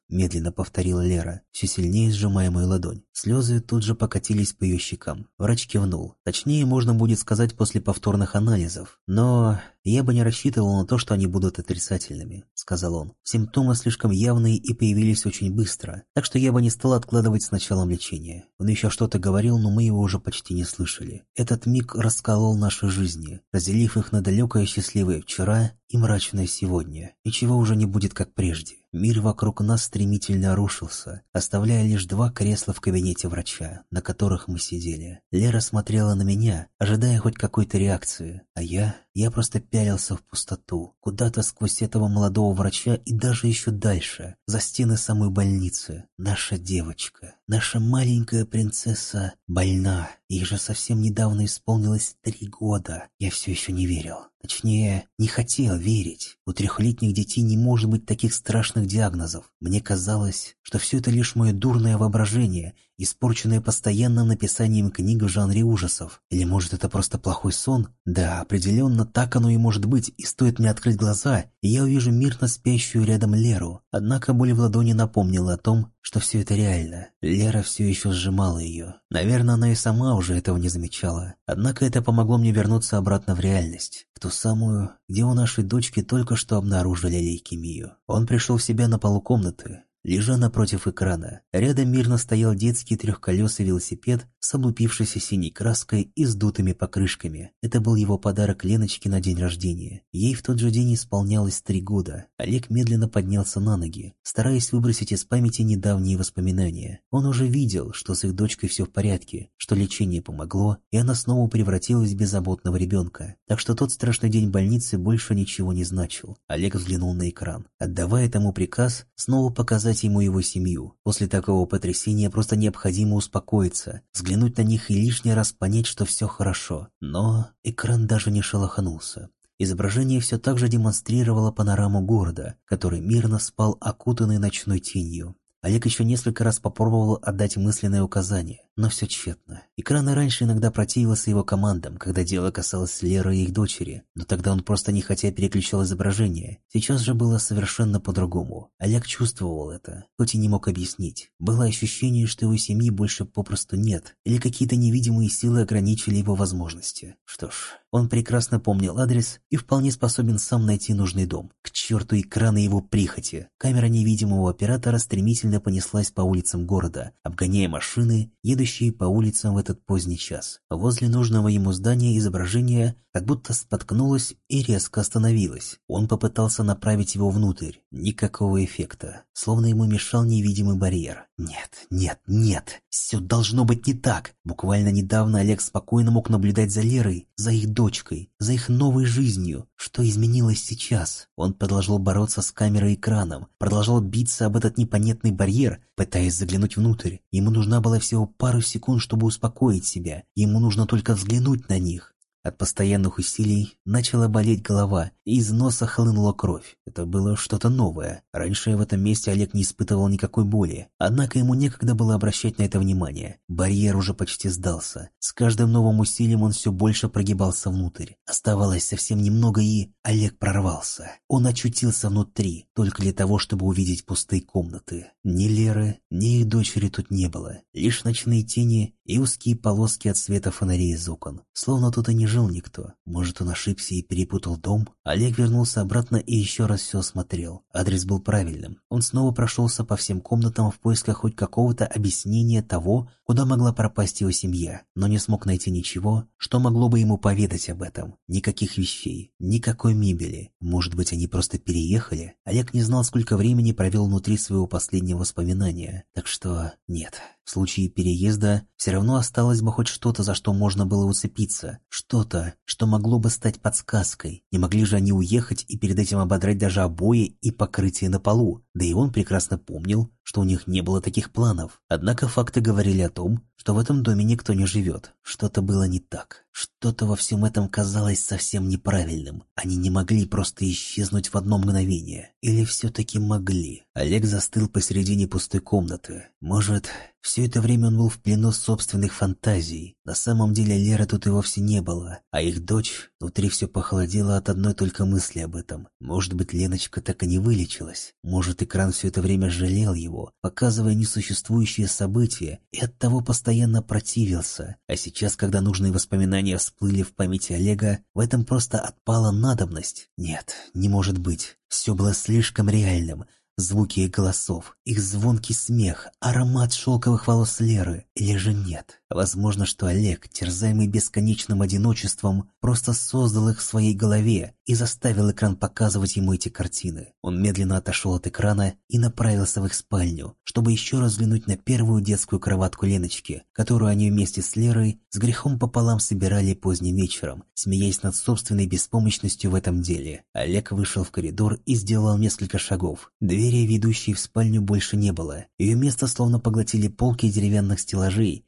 медленно повторила Лера, все сильнее сжимая мою ладонь. Слезы тут же покатились по ее щекам. Врач кивнул. Точнее, можно будет сказать после повторных анализов. Но я бы не рассчитывал на то, что они будут отрицательными, сказал он. Симптомы слишком явные и появились очень быстро, так что я бы не стал откладывать с началом лечения. Он еще что-то говорил, но мы его уже почти не слышали. Этот миг расколол наши жизни, разделив их на далекое счастливое вчера и мрачное сегодня. Ничего уже не будет как прежде. Мир вокруг нас стремительно рушился, оставляя лишь два кресла в кабинете врача, на которых мы сидели. Лера смотрела на меня, ожидая хоть какой-то реакции, а я... Я просто пялился в пустоту, куда-то сквозь этого молодого врача и даже еще дальше, за стены самой больницы. Наша девочка, наша маленькая принцесса больна. Ей же совсем недавно исполнилось три года. Я все еще не верил. Точнее, не хотел верить. У трехлетних детей не может быть таких страшных диагнозов. Мне казалось, что все это лишь мое дурное воображение, испорченное постоянным написанием книг в жанре ужасов. Или может это просто плохой сон? Да, определенно так оно и может быть, и стоит мне открыть глаза, и я увижу мирно спящую рядом Леру. Однако боль в ладони напомнила о том, что все это реально. Лера все еще сжимала ее. Наверное, она и сама уже этого не замечала. Однако это помогло мне вернуться обратно в реальность. В ту самую, где у нашей дочки только что обнаружили лейкемию. Он пришел в себя на полу комнаты, лежа напротив экрана. Рядом мирно стоял детский трехколесый велосипед с облупившейся синей краской и сдутыми покрышками. Это был его подарок Леночке на день рождения. Ей в тот же день исполнялось три года. Олег медленно поднялся на ноги, стараясь выбросить из памяти недавние воспоминания. Он уже видел, что с их дочкой все в порядке, что лечение помогло, и она снова превратилась в беззаботного ребенка. Так что тот страшный день больницы больше ничего не значил. Олег взглянул на экран. Отдавая тому приказ, снова показать ему его семью. После такого потрясения просто необходимо успокоиться, взглянуть на них и лишний раз понять, что все хорошо. Но экран даже не шелохнулся. Изображение все так же демонстрировало панораму города, который мирно спал окутанный ночной тенью. Олег еще несколько раз попробовал отдать мысленное указание, но все тщетно. Экран и раньше иногда противился его командам, когда дело касалось Леры и их дочери, но тогда он просто нехотя переключал изображение. Сейчас же было совершенно по-другому. Олег чувствовал это, хоть и не мог объяснить. Было ощущение, что его семьи больше попросту нет, или какие-то невидимые силы ограничили его возможности. Что ж, он прекрасно помнил адрес и вполне способен сам найти нужный дом. К черту экраны его прихоти. Камера невидимого оператора стремительно понеслась по улицам города, обгоняя машины, едущие идущие по улицам в этот поздний час. Возле нужного ему здания изображение как будто споткнулось и резко остановилось. Он попытался направить его внутрь. Никакого эффекта. Словно ему мешал невидимый барьер. Нет, нет, нет. Все должно быть не так. Буквально недавно Олег спокойно мог наблюдать за Лерой, за их дочкой, за их новой жизнью. Что изменилось сейчас? Он продолжал бороться с камерой и экраном, продолжал биться об этот непонятный барьер, пытаясь заглянуть внутрь. Ему нужна была всего пару секунд, чтобы успокоить себя. Ему нужно только взглянуть на них. От постоянных усилий начала болеть голова, и из носа хлынула кровь. Это было что-то новое. Раньше в этом месте Олег не испытывал никакой боли, однако ему некогда было обращать на это внимание. Барьер уже почти сдался. С каждым новым усилием он все больше прогибался внутрь. Оставалось совсем немного, и Олег прорвался. Он очутился внутри, только для того, чтобы увидеть пустые комнаты. Ни Леры, ни их дочери тут не было. Лишь ночные тени и узкие полоски от света фонарей из окон. Словно тут и не жил никто. Может, он ошибся и перепутал дом? Олег вернулся обратно и еще раз все осмотрел. Адрес был правильным. Он снова прошелся по всем комнатам в поисках хоть какого-то объяснения того, куда могла пропасть его семья, но не смог найти ничего, что могло бы ему поведать об этом. Никаких вещей, никакой мебели. Может быть, они просто переехали? Олег не знал, сколько времени провел внутри своего последнего воспоминания. Так что нет, в случае переезда все равно осталось бы хоть что-то, за что можно было уцепиться. Что-то, что могло бы стать подсказкой. Не могли же они уехать и перед этим ободрать даже обои и покрытие на полу. Да и он прекрасно помнил, что у них не было таких планов. Однако факты говорили о том, что в этом доме никто не живет. Что-то было не так. Что-то во всем этом казалось совсем неправильным. Они не могли просто исчезнуть в одно мгновение. Или все-таки могли? Олег застыл посередине пустой комнаты. Может, все это время он был в плену собственных фантазий. На самом деле Леры тут и вовсе не было, а их дочь, внутри все похолодело от одной только мысли об этом. Может быть, Леночка так и не вылечилась. Может, экран все это время жалел его, показывая несуществующие события, и оттого постоянно противился. А сейчас, когда нужные воспоминания всплыли в памяти Олега, в этом просто отпала надобность. Нет, не может быть. Все было слишком реальным, Звуки их голосов, их звонкий смех, аромат шелковых волос Леры или же нет. Возможно, что Олег, терзаемый бесконечным одиночеством, просто создал их в своей голове и заставил экран показывать ему эти картины. Он медленно отошел от экрана и направился в их спальню, чтобы еще раз взглянуть на первую детскую кроватку Леночки, которую они вместе с Лерой с грехом пополам собирали поздним вечером, смеясь над собственной беспомощностью в этом деле. Олег вышел в коридор и сделал несколько шагов. Двери, ведущей в спальню, больше не было. Ее место словно поглотили полки деревянных стеллажей,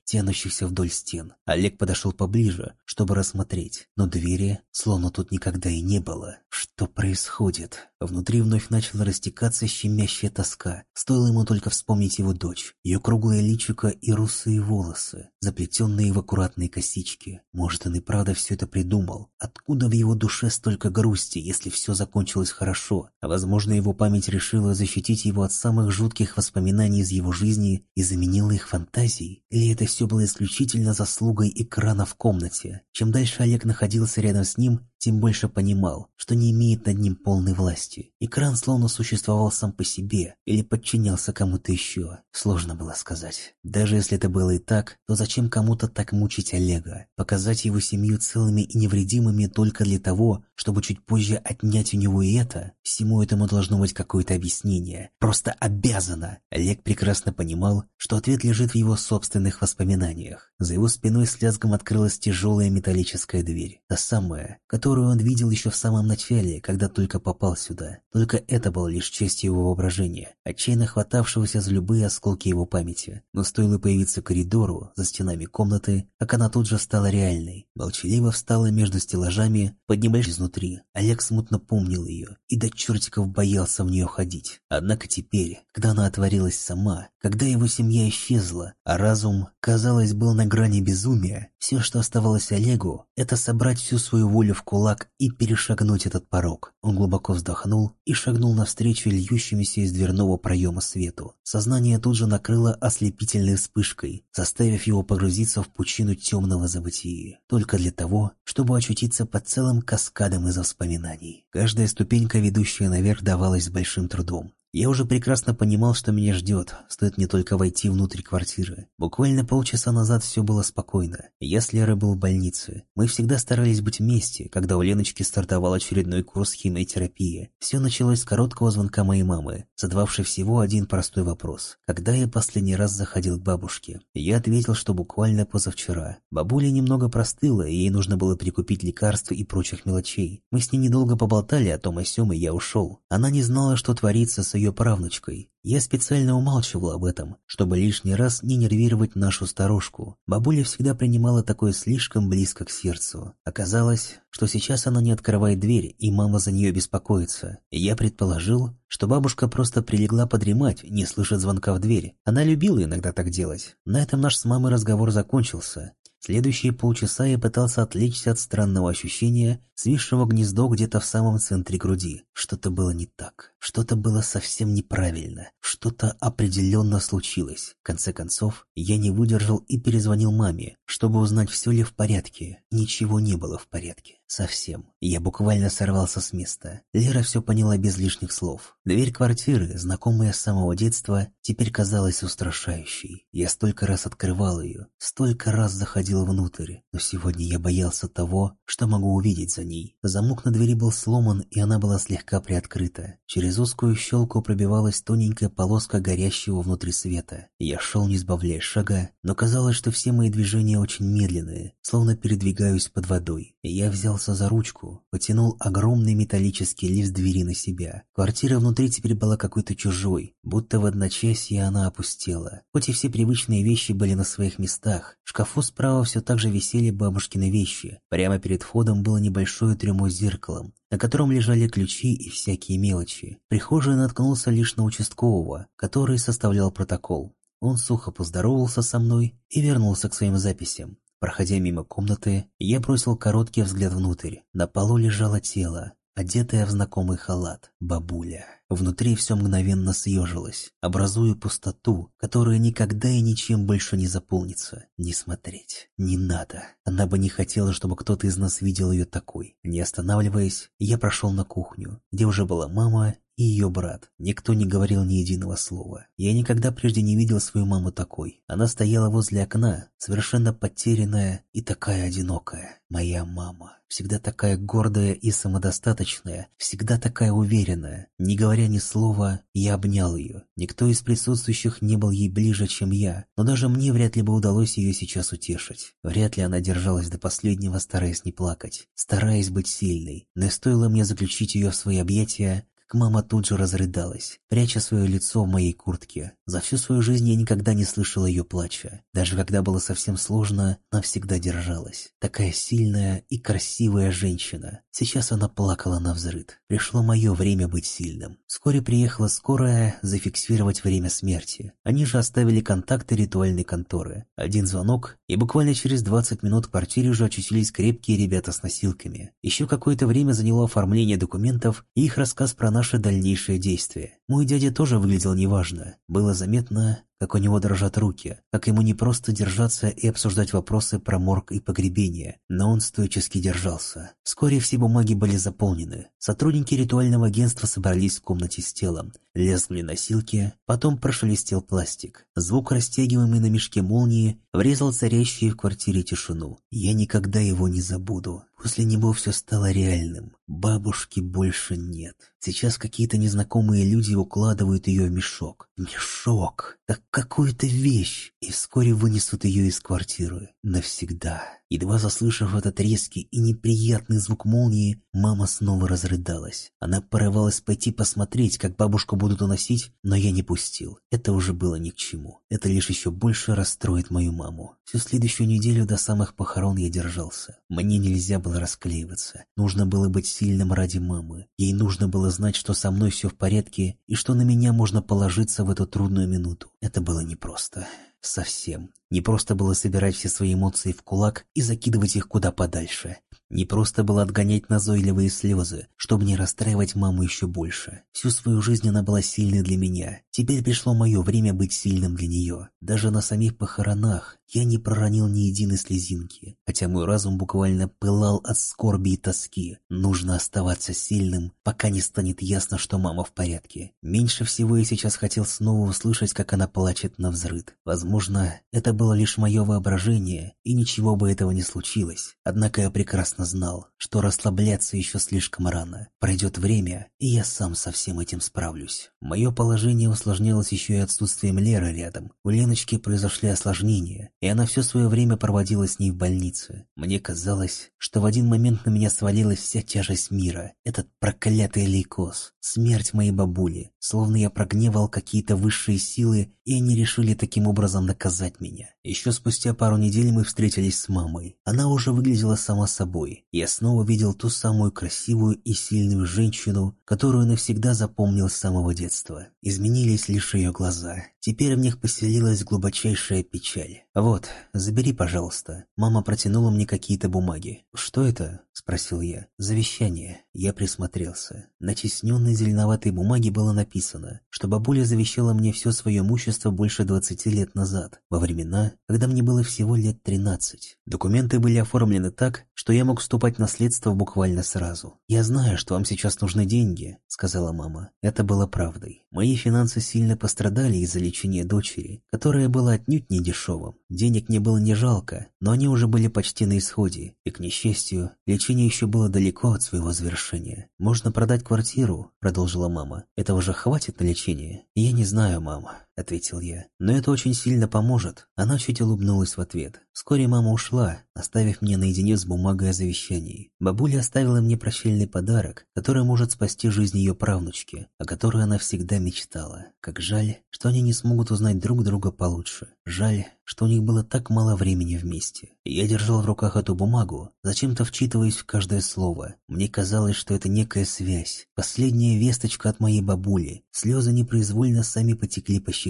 тянущихся вдоль стен. Олег подошел поближе, чтобы рассмотреть, но двери словно тут никогда и не было. Что происходит? Внутри вновь начала растекаться щемящая тоска. Стоило ему только вспомнить его дочь, ее круглое личико и русые волосы, заплетенные в аккуратные косички. Может, он и правда все это придумал? Откуда в его душе столько грусти, если все закончилось хорошо? А возможно, его память решила защитить его от самых жутких воспоминаний из его жизни и заменила их фантазией? Или это все было исключительно заслугой экрана в комнате. Чем дальше Олег находился рядом с ним, тем больше понимал, что не имеет над ним полной власти. Экран словно существовал сам по себе или подчинялся кому-то еще. Сложно было сказать. Даже если это было и так, то зачем кому-то так мучить Олега? Показать его семью целыми и невредимыми только для того, чтобы чуть позже отнять у него и это? Всему этому должно быть какое-то объяснение. Просто обязано! Олег прекрасно понимал, что ответ лежит в его собственных воспоминаниях. За его спиной с лязгом открылась тяжелая металлическая дверь. Та самая, которую он видел еще в самом начале, когда только попал сюда. Только это было лишь частью его воображения, отчаянно хватавшегося за любые осколки его памяти. Но стоило появиться коридору, за стенами комнаты, как она тут же стала реальной. Молчаливо встала между стеллажами, поднимаясь изнутри. Олег смутно помнил ее и до чертиков боялся в нее ходить. Однако теперь, когда она отворилась сама, когда его семья исчезла, а разум, казалось, был на грани безумия, все, что оставалось Олегу, это собрать всю свою волю в кулак и перешагнуть этот порог. Он глубоко вздохнул и шагнул навстречу льющемуся из дверного проема свету. Сознание тут же накрыло ослепительной вспышкой, заставив его погрузиться в пучину темного забытия. Только для того, чтобы очутиться под целым каскадом из воспоминаний. Каждая ступенька, ведущая наверх, давалась с большим трудом. Я уже прекрасно понимал, что меня ждет, стоит не только войти внутрь квартиры. Буквально полчаса назад все было спокойно. Я с Лерой был в больнице. Мы всегда старались быть вместе, когда у Леночки стартовал очередной курс химиотерапии. Все началось с короткого звонка моей мамы, задававшей всего один простой вопрос. Когда я последний раз заходил к бабушке? Я ответил, что буквально позавчера. Бабуля немного простыла, и ей нужно было прикупить лекарства и прочих мелочей. Мы с ней недолго поболтали о том о сём, и я ушел. Она не знала, что творится с ее правнучкой. Я специально умалчивал об этом, чтобы лишний раз не нервировать нашу старушку. Бабуля всегда принимала такое слишком близко к сердцу. Оказалось, что сейчас она не открывает дверь, и мама за нее беспокоится. Я предположил, что бабушка просто прилегла подремать, не слышит звонка в дверь. Она любила иногда так делать. На этом наш с мамой разговор закончился. Следующие полчаса я пытался отвлечься от странного ощущения, свисшего гнездо где-то в самом центре груди. Что-то было не так, что-то было совсем неправильно, что-то определенно случилось. В конце концов, я не выдержал и перезвонил маме, чтобы узнать, все ли в порядке. Ничего не было в порядке. Совсем. Я буквально сорвался с места. Лера все поняла без лишних слов. Дверь квартиры, знакомая с самого детства, теперь казалась устрашающей. Я столько раз открывал ее, столько раз заходил внутрь, но сегодня я боялся того, что могу увидеть за ней. Замок на двери был сломан, и она была слегка приоткрыта. Через узкую щелку пробивалась тоненькая полоска горящего внутри света. Я шел, не сбавляя шага, но казалось, что все мои движения очень медленные, словно передвигаюсь под водой. Я взял взялся за ручку, потянул огромный металлический лист двери на себя. Квартира внутри теперь была какой-то чужой, будто в одночасье она опустела. Хоть и все привычные вещи были на своих местах, в шкафу справа все так же висели бабушкины вещи. Прямо перед входом было небольшое трюмо с зеркалом, на котором лежали ключи и всякие мелочи. Прихожий наткнулся лишь на участкового, который составлял протокол. Он сухо поздоровался со мной и вернулся к своим записям. Проходя мимо комнаты, я бросил короткий взгляд внутрь. На полу лежало тело, одетое в знакомый халат, бабуля. Внутри все мгновенно съежилось, образуя пустоту, которая никогда и ничем больше не заполнится. Не смотреть. Не надо. Она бы не хотела, чтобы кто-то из нас видел ее такой. Не останавливаясь, я прошел на кухню, где уже была мама и ее брат. Никто не говорил ни единого слова. Я никогда прежде не видел свою маму такой. Она стояла возле окна, совершенно потерянная и такая одинокая. Моя мама. Всегда такая гордая и самодостаточная, всегда такая уверенная. Не говоря ни слова, я обнял ее. Никто из присутствующих не был ей ближе, чем я, но даже мне вряд ли бы удалось ее сейчас утешить. Вряд ли она держалась до последнего, стараясь не плакать, стараясь быть сильной. Но стоило мне заключить ее в свои объятия, Мама тут же разрыдалась, пряча свое лицо в моей куртке. За всю свою жизнь я никогда не слышала ее плача. Даже когда было совсем сложно, она всегда держалась. Такая сильная и красивая женщина. Сейчас она плакала на взрыд. Пришло мое время быть сильным. Вскоре приехала скорая зафиксировать время смерти. Они же оставили контакты ритуальной конторы. Один звонок, и буквально через 20 минут в квартире уже очутились крепкие ребята с носилками. Еще какое-то время заняло оформление документов и их рассказ про наши дальнейшие действия. Мой дядя тоже выглядел неважно. Было заметно, как у него дрожат руки, как ему не просто держаться и обсуждать вопросы про морг и погребение, но он стоически держался. Вскоре все бумаги были заполнены. Сотрудники ритуального агентства собрались в комнате с телом, лезли носилки, потом прошелестел пластик. Звук, растягиваемый на мешке молнии, врезал царящую в квартире тишину. Я никогда его не забуду. После него все стало реальным. Бабушки больше нет. Сейчас какие-то незнакомые люди укладывают ее в мешок. Мешок! Как какую-то вещь! И вскоре вынесут ее из квартиры. Навсегда. Едва заслышав этот резкий и неприятный звук молнии, мама снова разрыдалась. Она порывалась пойти посмотреть, как бабушку будут уносить, но я не пустил. Это уже было ни к чему. Это лишь еще больше расстроит мою маму. Всю следующую неделю до самых похорон я держался. Мне нельзя было расклеиваться. Нужно было быть сильным ради мамы. Ей нужно было знать, что со мной все в порядке и что на меня можно положиться в эту трудную минуту. Это было непросто. Совсем. Не просто было собирать все свои эмоции в кулак и закидывать их куда подальше. Не просто было отгонять назойливые слезы, чтобы не расстраивать маму еще больше. Всю свою жизнь она была сильной для меня. Теперь пришло мое время быть сильным для нее. Даже на самих похоронах я не проронил ни единой слезинки, хотя мой разум буквально пылал от скорби и тоски. Нужно оставаться сильным, пока не станет ясно, что мама в порядке. Меньше всего я сейчас хотел снова услышать, как она плачет на взрыд. Возможно, это было лишь мое воображение, и ничего бы этого не случилось. Однако я прекрасно знал, что расслабляться еще слишком рано. Пройдет время, и я сам со всем этим справлюсь. Мое положение осложнялось еще и отсутствием Леры рядом. У Леночки произошли осложнения, и она все свое время проводила с ней в больнице. Мне казалось, что в один момент на меня свалилась вся тяжесть мира. Этот проклятый лейкоз, смерть моей бабули. Словно я прогневал какие-то высшие силы, и они решили таким образом наказать меня. Еще спустя пару недель мы встретились с мамой. Она уже выглядела сама собой. Я снова видел ту самую красивую и сильную женщину, которую навсегда запомнил с самого детства. Изменились лишь ее глаза. Теперь в них поселилась глубочайшая печаль. «Вот, забери, пожалуйста». Мама протянула мне какие-то бумаги. «Что это?» – спросил я. «Завещание». Я присмотрелся. На тесненной зеленоватой бумаге было написано, что бабуля завещала мне все свое имущество больше 20 лет назад, во времена, когда мне было всего лет 13. Документы были оформлены так, что я мог вступать в наследство буквально сразу. «Я знаю, что вам сейчас нужны деньги», – сказала мама. Это было правдой. Мои финансы сильно пострадали из-за лечения дочери, которое было отнюдь не дешевым. Денег мне было не жалко, но они уже были почти на исходе, и, к несчастью, лечение еще было далеко от своего завершения. «Можно продать квартиру», — продолжила мама. «Этого же хватит на лечение?» «Я не знаю, мама», — ответил я. «Но это очень сильно поможет». Она чуть улыбнулась в ответ. Вскоре мама ушла, оставив меня наедине с бумагой о завещании. Бабуля оставила мне прощальный подарок, который может спасти жизнь ее правнучки, о которой она всегда мечтала. Как жаль, что они не смогут узнать друг друга получше. Жаль, что у них было так мало времени вместе. Я держал в руках эту бумагу, зачем-то вчитываясь в каждое слово. Мне казалось, что это некая связь, последняя весточка от моей бабули. Слезы непроизвольно сами потекли по щекам.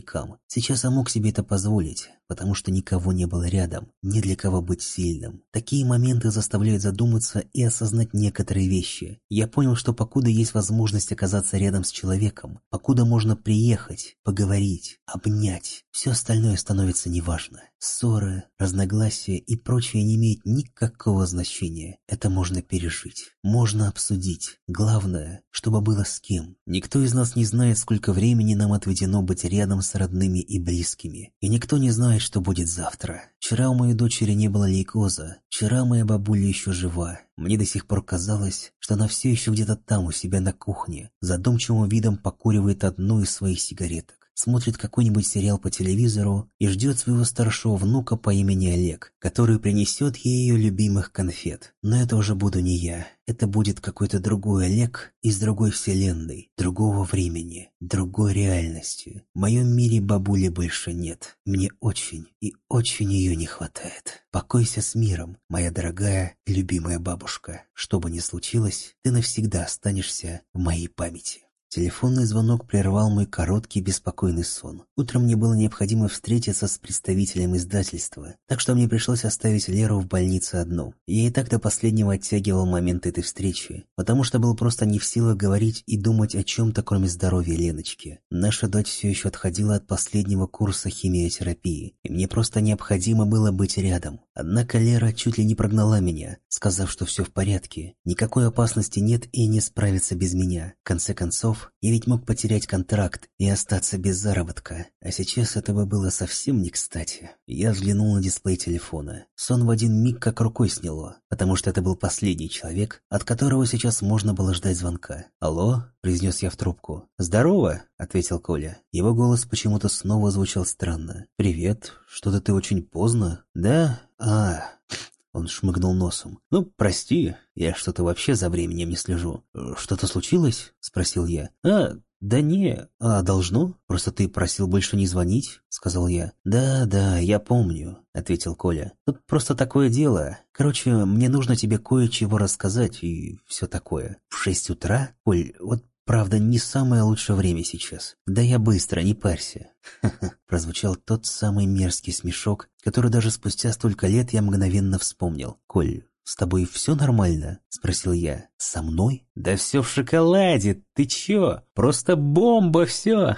Сейчас я мог себе это позволить, потому что никого не было рядом, не для кого быть сильным. Такие моменты заставляют задуматься и осознать некоторые вещи. Я понял, что покуда есть возможность оказаться рядом с человеком, покуда можно приехать, поговорить, обнять, все остальное становится неважно. Ссоры, разногласия и прочее не имеют никакого значения. Это можно пережить, можно обсудить. Главное, чтобы было с кем. Никто из нас не знает, сколько времени нам отведено быть рядом с родными и близкими. И никто не знает, что будет завтра. Вчера у моей дочери не было лейкоза, вчера моя бабуля еще жива. Мне до сих пор казалось, что она все еще где-то там у себя на кухне, задумчивым видом покуривает одну из своих сигареток смотрит какой-нибудь сериал по телевизору и ждет своего старшего внука по имени Олег, который принесет ей ее любимых конфет. Но это уже буду не я. Это будет какой-то другой Олег из другой вселенной, другого времени, другой реальности. В моем мире бабули больше нет. Мне очень и очень ее не хватает. Покойся с миром, моя дорогая любимая бабушка. Что бы ни случилось, ты навсегда останешься в моей памяти. Телефонный звонок прервал мой короткий беспокойный сон. Утром мне было необходимо встретиться с представителем издательства, так что мне пришлось оставить Леру в больнице одну. Я и так до последнего оттягивал момент этой встречи, потому что был просто не в силах говорить и думать о чем-то, кроме здоровья Леночки. Наша дочь все еще отходила от последнего курса химиотерапии, и мне просто необходимо было быть рядом. Однако Лера чуть ли не прогнала меня, сказав, что все в порядке, никакой опасности нет и не справится без меня. В конце концов, я ведь мог потерять контракт и остаться без заработка, а сейчас это бы было совсем не кстати. Я взглянул на дисплей телефона. Сон в один миг как рукой сняло, потому что это был последний человек, от которого сейчас можно было ждать звонка. «Алло?» – произнес я в трубку. «Здорово!» – ответил Коля. Его голос почему-то снова звучал странно. «Привет, что-то ты очень поздно?» «Да? А, он шмыгнул носом. «Ну, прости, я что-то вообще за временем не слежу. Что-то случилось?» — спросил я. «А, да не, а должно? Просто ты просил больше не звонить?» — сказал я. «Да, да, я помню», — ответил Коля. «Тут просто такое дело. Короче, мне нужно тебе кое-чего рассказать и все такое. В шесть утра? Коль, вот Правда, не самое лучшее время сейчас. Да я быстро, не парься. Прозвучал тот самый мерзкий смешок, который даже спустя столько лет я мгновенно вспомнил. Коль, с тобой все нормально? Спросил я. Со мной? Да все в шоколаде, ты чё? Просто бомба все.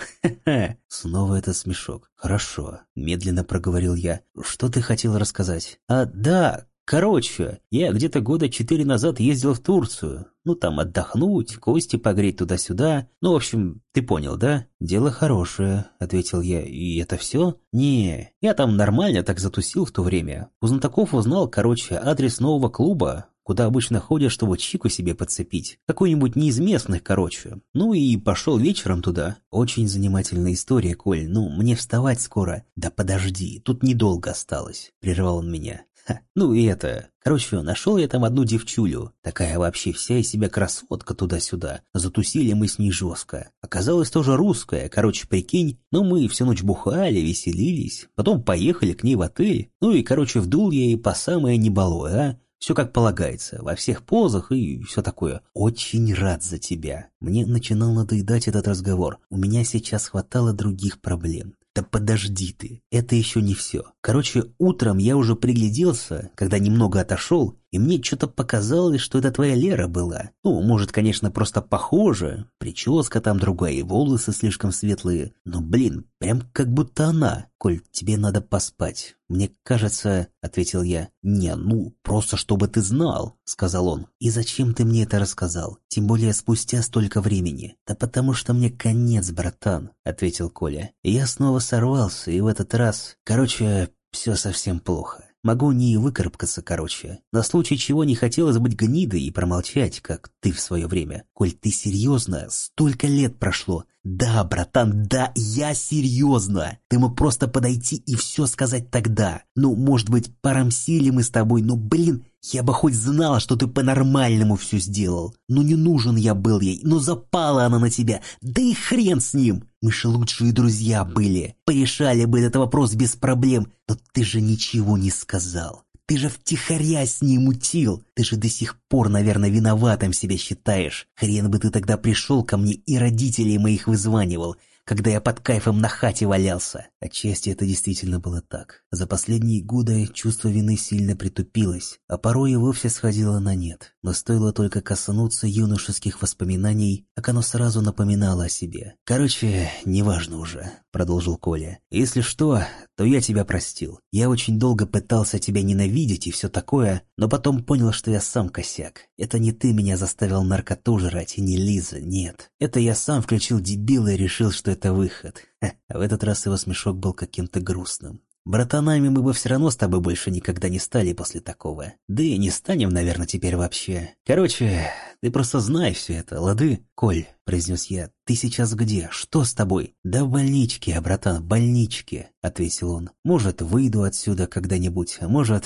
Снова этот смешок. Хорошо, медленно проговорил я. Что ты хотел рассказать? А, да, Короче, я где-то года четыре назад ездил в Турцию. Ну, там отдохнуть, кости погреть туда-сюда. Ну, в общем, ты понял, да? Дело хорошее, ответил я. И это все? Не, я там нормально так затусил в то время. У знатоков узнал, короче, адрес нового клуба. куда обычно ходят, чтобы чику себе подцепить. Какой-нибудь не из местных, короче. Ну и пошел вечером туда. Очень занимательная история, Коль. Ну, мне вставать скоро. Да подожди, тут недолго осталось. Прервал он меня. Ха, ну и это... Короче, нашел я там одну девчулю. Такая вообще вся из себя красотка туда-сюда. Затусили мы с ней жестко. Оказалось тоже русская. Короче, прикинь, ну мы всю ночь бухали, веселились. Потом поехали к ней в отель. Ну и, короче, вдул я ей по самое небалое, а? Все как полагается, во всех позах и все такое. Очень рад за тебя. Мне начинал надоедать этот разговор. У меня сейчас хватало других проблем. Да подожди ты, это еще не все. Короче, утром я уже пригляделся, когда немного отошел, и мне что-то показалось, что это твоя Лера была. Ну, может, конечно, просто похоже, прическа там другая, и волосы слишком светлые, но, блин, прям как будто она. Коль, тебе надо поспать. Мне кажется, — ответил я. Не, ну, просто чтобы ты знал, — сказал он. И зачем ты мне это рассказал? Тем более спустя столько времени. Да потому что мне конец, братан, — ответил Коля. И я снова сорвался, и в этот раз... Короче, все совсем плохо. Могу не выкарабкаться, короче. На случай чего не хотелось быть гнидой и промолчать, как ты в свое время. Коль, ты серьезно? Столько лет прошло. Да, братан, да, я серьезно. Ты мог просто подойти и все сказать тогда. Ну, может быть, порамсили мы с тобой, но, блин, я бы хоть знала, что ты по-нормальному все сделал. Ну, не нужен я был ей, но запала она на тебя. Да и хрен с ним. Мы же лучшие друзья были. Порешали бы этот вопрос без проблем. Но ты же ничего не сказал. Ты же втихаря с ней мутил. Ты же до сих пор, наверное, виноватым себя считаешь. Хрен бы ты тогда пришел ко мне и родителей моих вызванивал когда я под кайфом на хате валялся. Отчасти это действительно было так. За последние годы чувство вины сильно притупилось, а порой и вовсе сходило на нет. Но стоило только коснуться юношеских воспоминаний, как оно сразу напоминало о себе. «Короче, неважно уже», — продолжил Коля. «Если что, то я тебя простил. Я очень долго пытался тебя ненавидеть и все такое, но потом понял, что я сам косяк. Это не ты меня заставил наркоту жрать, и не Лиза, нет. Это я сам включил дебила и решил, что это выход. Ха, а в этот раз его смешок был каким-то грустным. Братанами мы бы все равно с тобой больше никогда не стали после такого. Да и не станем, наверное, теперь вообще. Короче, ты просто знай все это, лады? Коль, произнес я, ты сейчас где? Что с тобой? Да в больничке, братан, в больничке, ответил он. Может, выйду отсюда когда-нибудь, а может...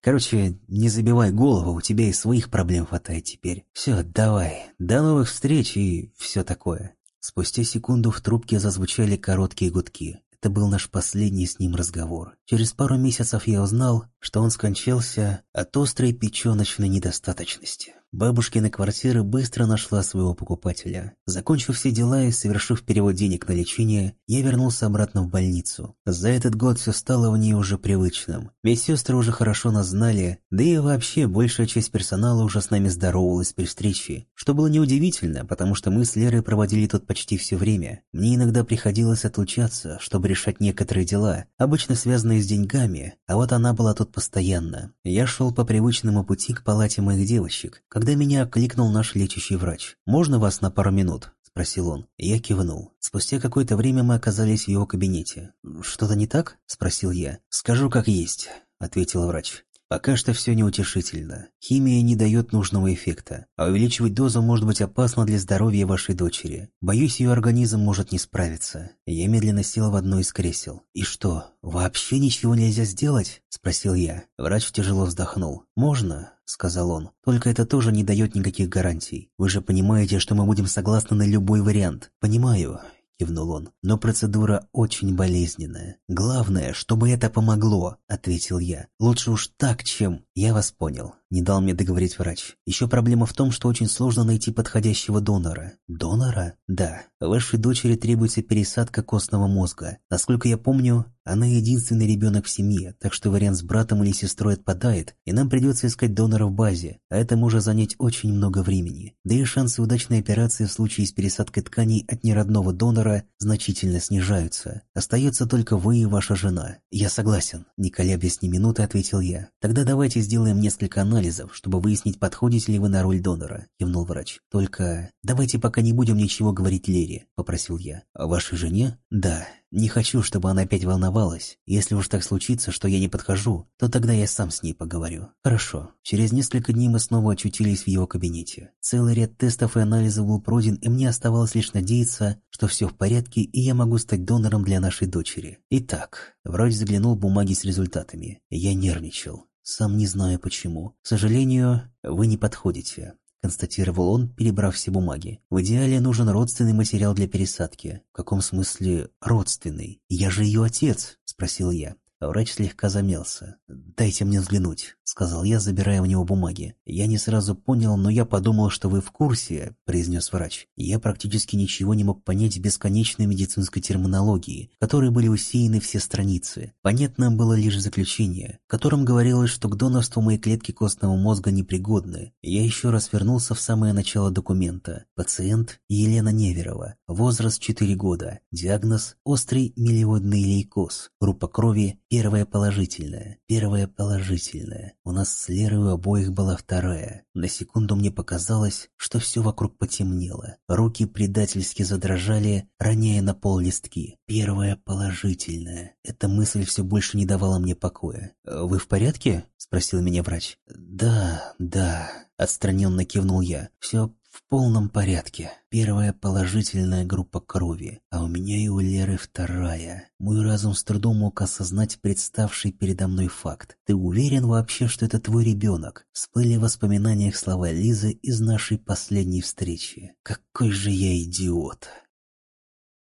Короче, не забивай голову, у тебя и своих проблем хватает теперь. Все, давай, до новых встреч и все такое. Спустя секунду в трубке зазвучали короткие гудки. Это был наш последний с ним разговор. Через пару месяцев я узнал, что он скончался от острой печеночной недостаточности. Бабушкина квартира быстро нашла своего покупателя. Закончив все дела и совершив перевод денег на лечение, я вернулся обратно в больницу. За этот год все стало в ней уже привычным. Ведь сестры уже хорошо нас знали, да и вообще большая часть персонала уже с нами здоровалась при встрече. Что было неудивительно, потому что мы с Лерой проводили тут почти все время. Мне иногда приходилось отлучаться, чтобы решать некоторые дела, обычно связанные с деньгами, а вот она была тут постоянно. Я шел по привычному пути к палате моих девочек, когда меня окликнул наш лечащий врач. «Можно вас на пару минут?» – спросил он. Я кивнул. Спустя какое-то время мы оказались в его кабинете. «Что-то не так?» – спросил я. «Скажу, как есть», – ответил врач. Пока что все неутешительно. Химия не дает нужного эффекта, а увеличивать дозу может быть опасно для здоровья вашей дочери. Боюсь, ее организм может не справиться. Я медленно сел в одно из кресел. «И что, вообще ничего нельзя сделать?» – спросил я. Врач тяжело вздохнул. «Можно», — сказал он. «Только это тоже не дает никаких гарантий. Вы же понимаете, что мы будем согласны на любой вариант». «Понимаю. — кивнул он. «Но процедура очень болезненная. Главное, чтобы это помогло», — ответил я. «Лучше уж так, чем...» «Я вас понял», — не дал мне договорить врач. «Еще проблема в том, что очень сложно найти подходящего донора». «Донора?» «Да. Вашей дочери требуется пересадка костного мозга. Насколько я помню, она единственный ребенок в семье, так что вариант с братом или сестрой отпадает, и нам придется искать донора в базе, а это может занять очень много времени. Да и шансы удачной операции в случае с пересадкой тканей от неродного донора значительно снижаются. Остается только вы и ваша жена. Я согласен, не колеблясь ни минуты, ответил я. Тогда давайте сделаем несколько анализов, чтобы выяснить, подходите ли вы на роль донора», — кивнул врач. «Только давайте пока не будем ничего говорить Лере», — попросил я. «А вашей жене?» «Да. Не хочу, чтобы она опять волновалась. Если уж так случится, что я не подхожу, то тогда я сам с ней поговорю». «Хорошо». Через несколько дней мы снова очутились в его кабинете. Целый ряд тестов и анализов был пройден, и мне оставалось лишь надеяться, что все в порядке, и я могу стать донором для нашей дочери. Итак, врач заглянул в бумаги с результатами. Я нервничал. Сам не знаю почему. К сожалению, вы не подходите констатировал он, перебрав все бумаги. В идеале нужен родственный материал для пересадки. В каком смысле родственный? Я же ее отец, спросил я. Врач слегка замялся. «Дайте мне взглянуть», — сказал я, забирая у него бумаги. «Я не сразу понял, но я подумал, что вы в курсе», — произнес врач. Я практически ничего не мог понять в бесконечной медицинской терминологии, которой были усеяны все страницы. Понятно было лишь заключение, в котором говорилось, что к донорству мои клетки костного мозга непригодны. Я еще раз вернулся в самое начало документа. Пациент Елена Неверова. Возраст 4 года. Диагноз – острый милиодный лейкоз. Группа крови Первая положительная, первая положительная. У нас с Лерой у обоих была вторая. На секунду мне показалось, что все вокруг потемнело. Руки предательски задрожали, роняя на пол листки. Первая положительная. Эта мысль все больше не давала мне покоя. «Вы в порядке?» – спросил меня врач. «Да, да», – отстраненно кивнул я. «Все в полном порядке. Первая положительная группа крови, а у меня и у Леры вторая. Мой разум с трудом мог осознать представший передо мной факт. Ты уверен вообще, что это твой ребенок? Всплыли в воспоминаниях слова Лизы из нашей последней встречи. Какой же я идиот.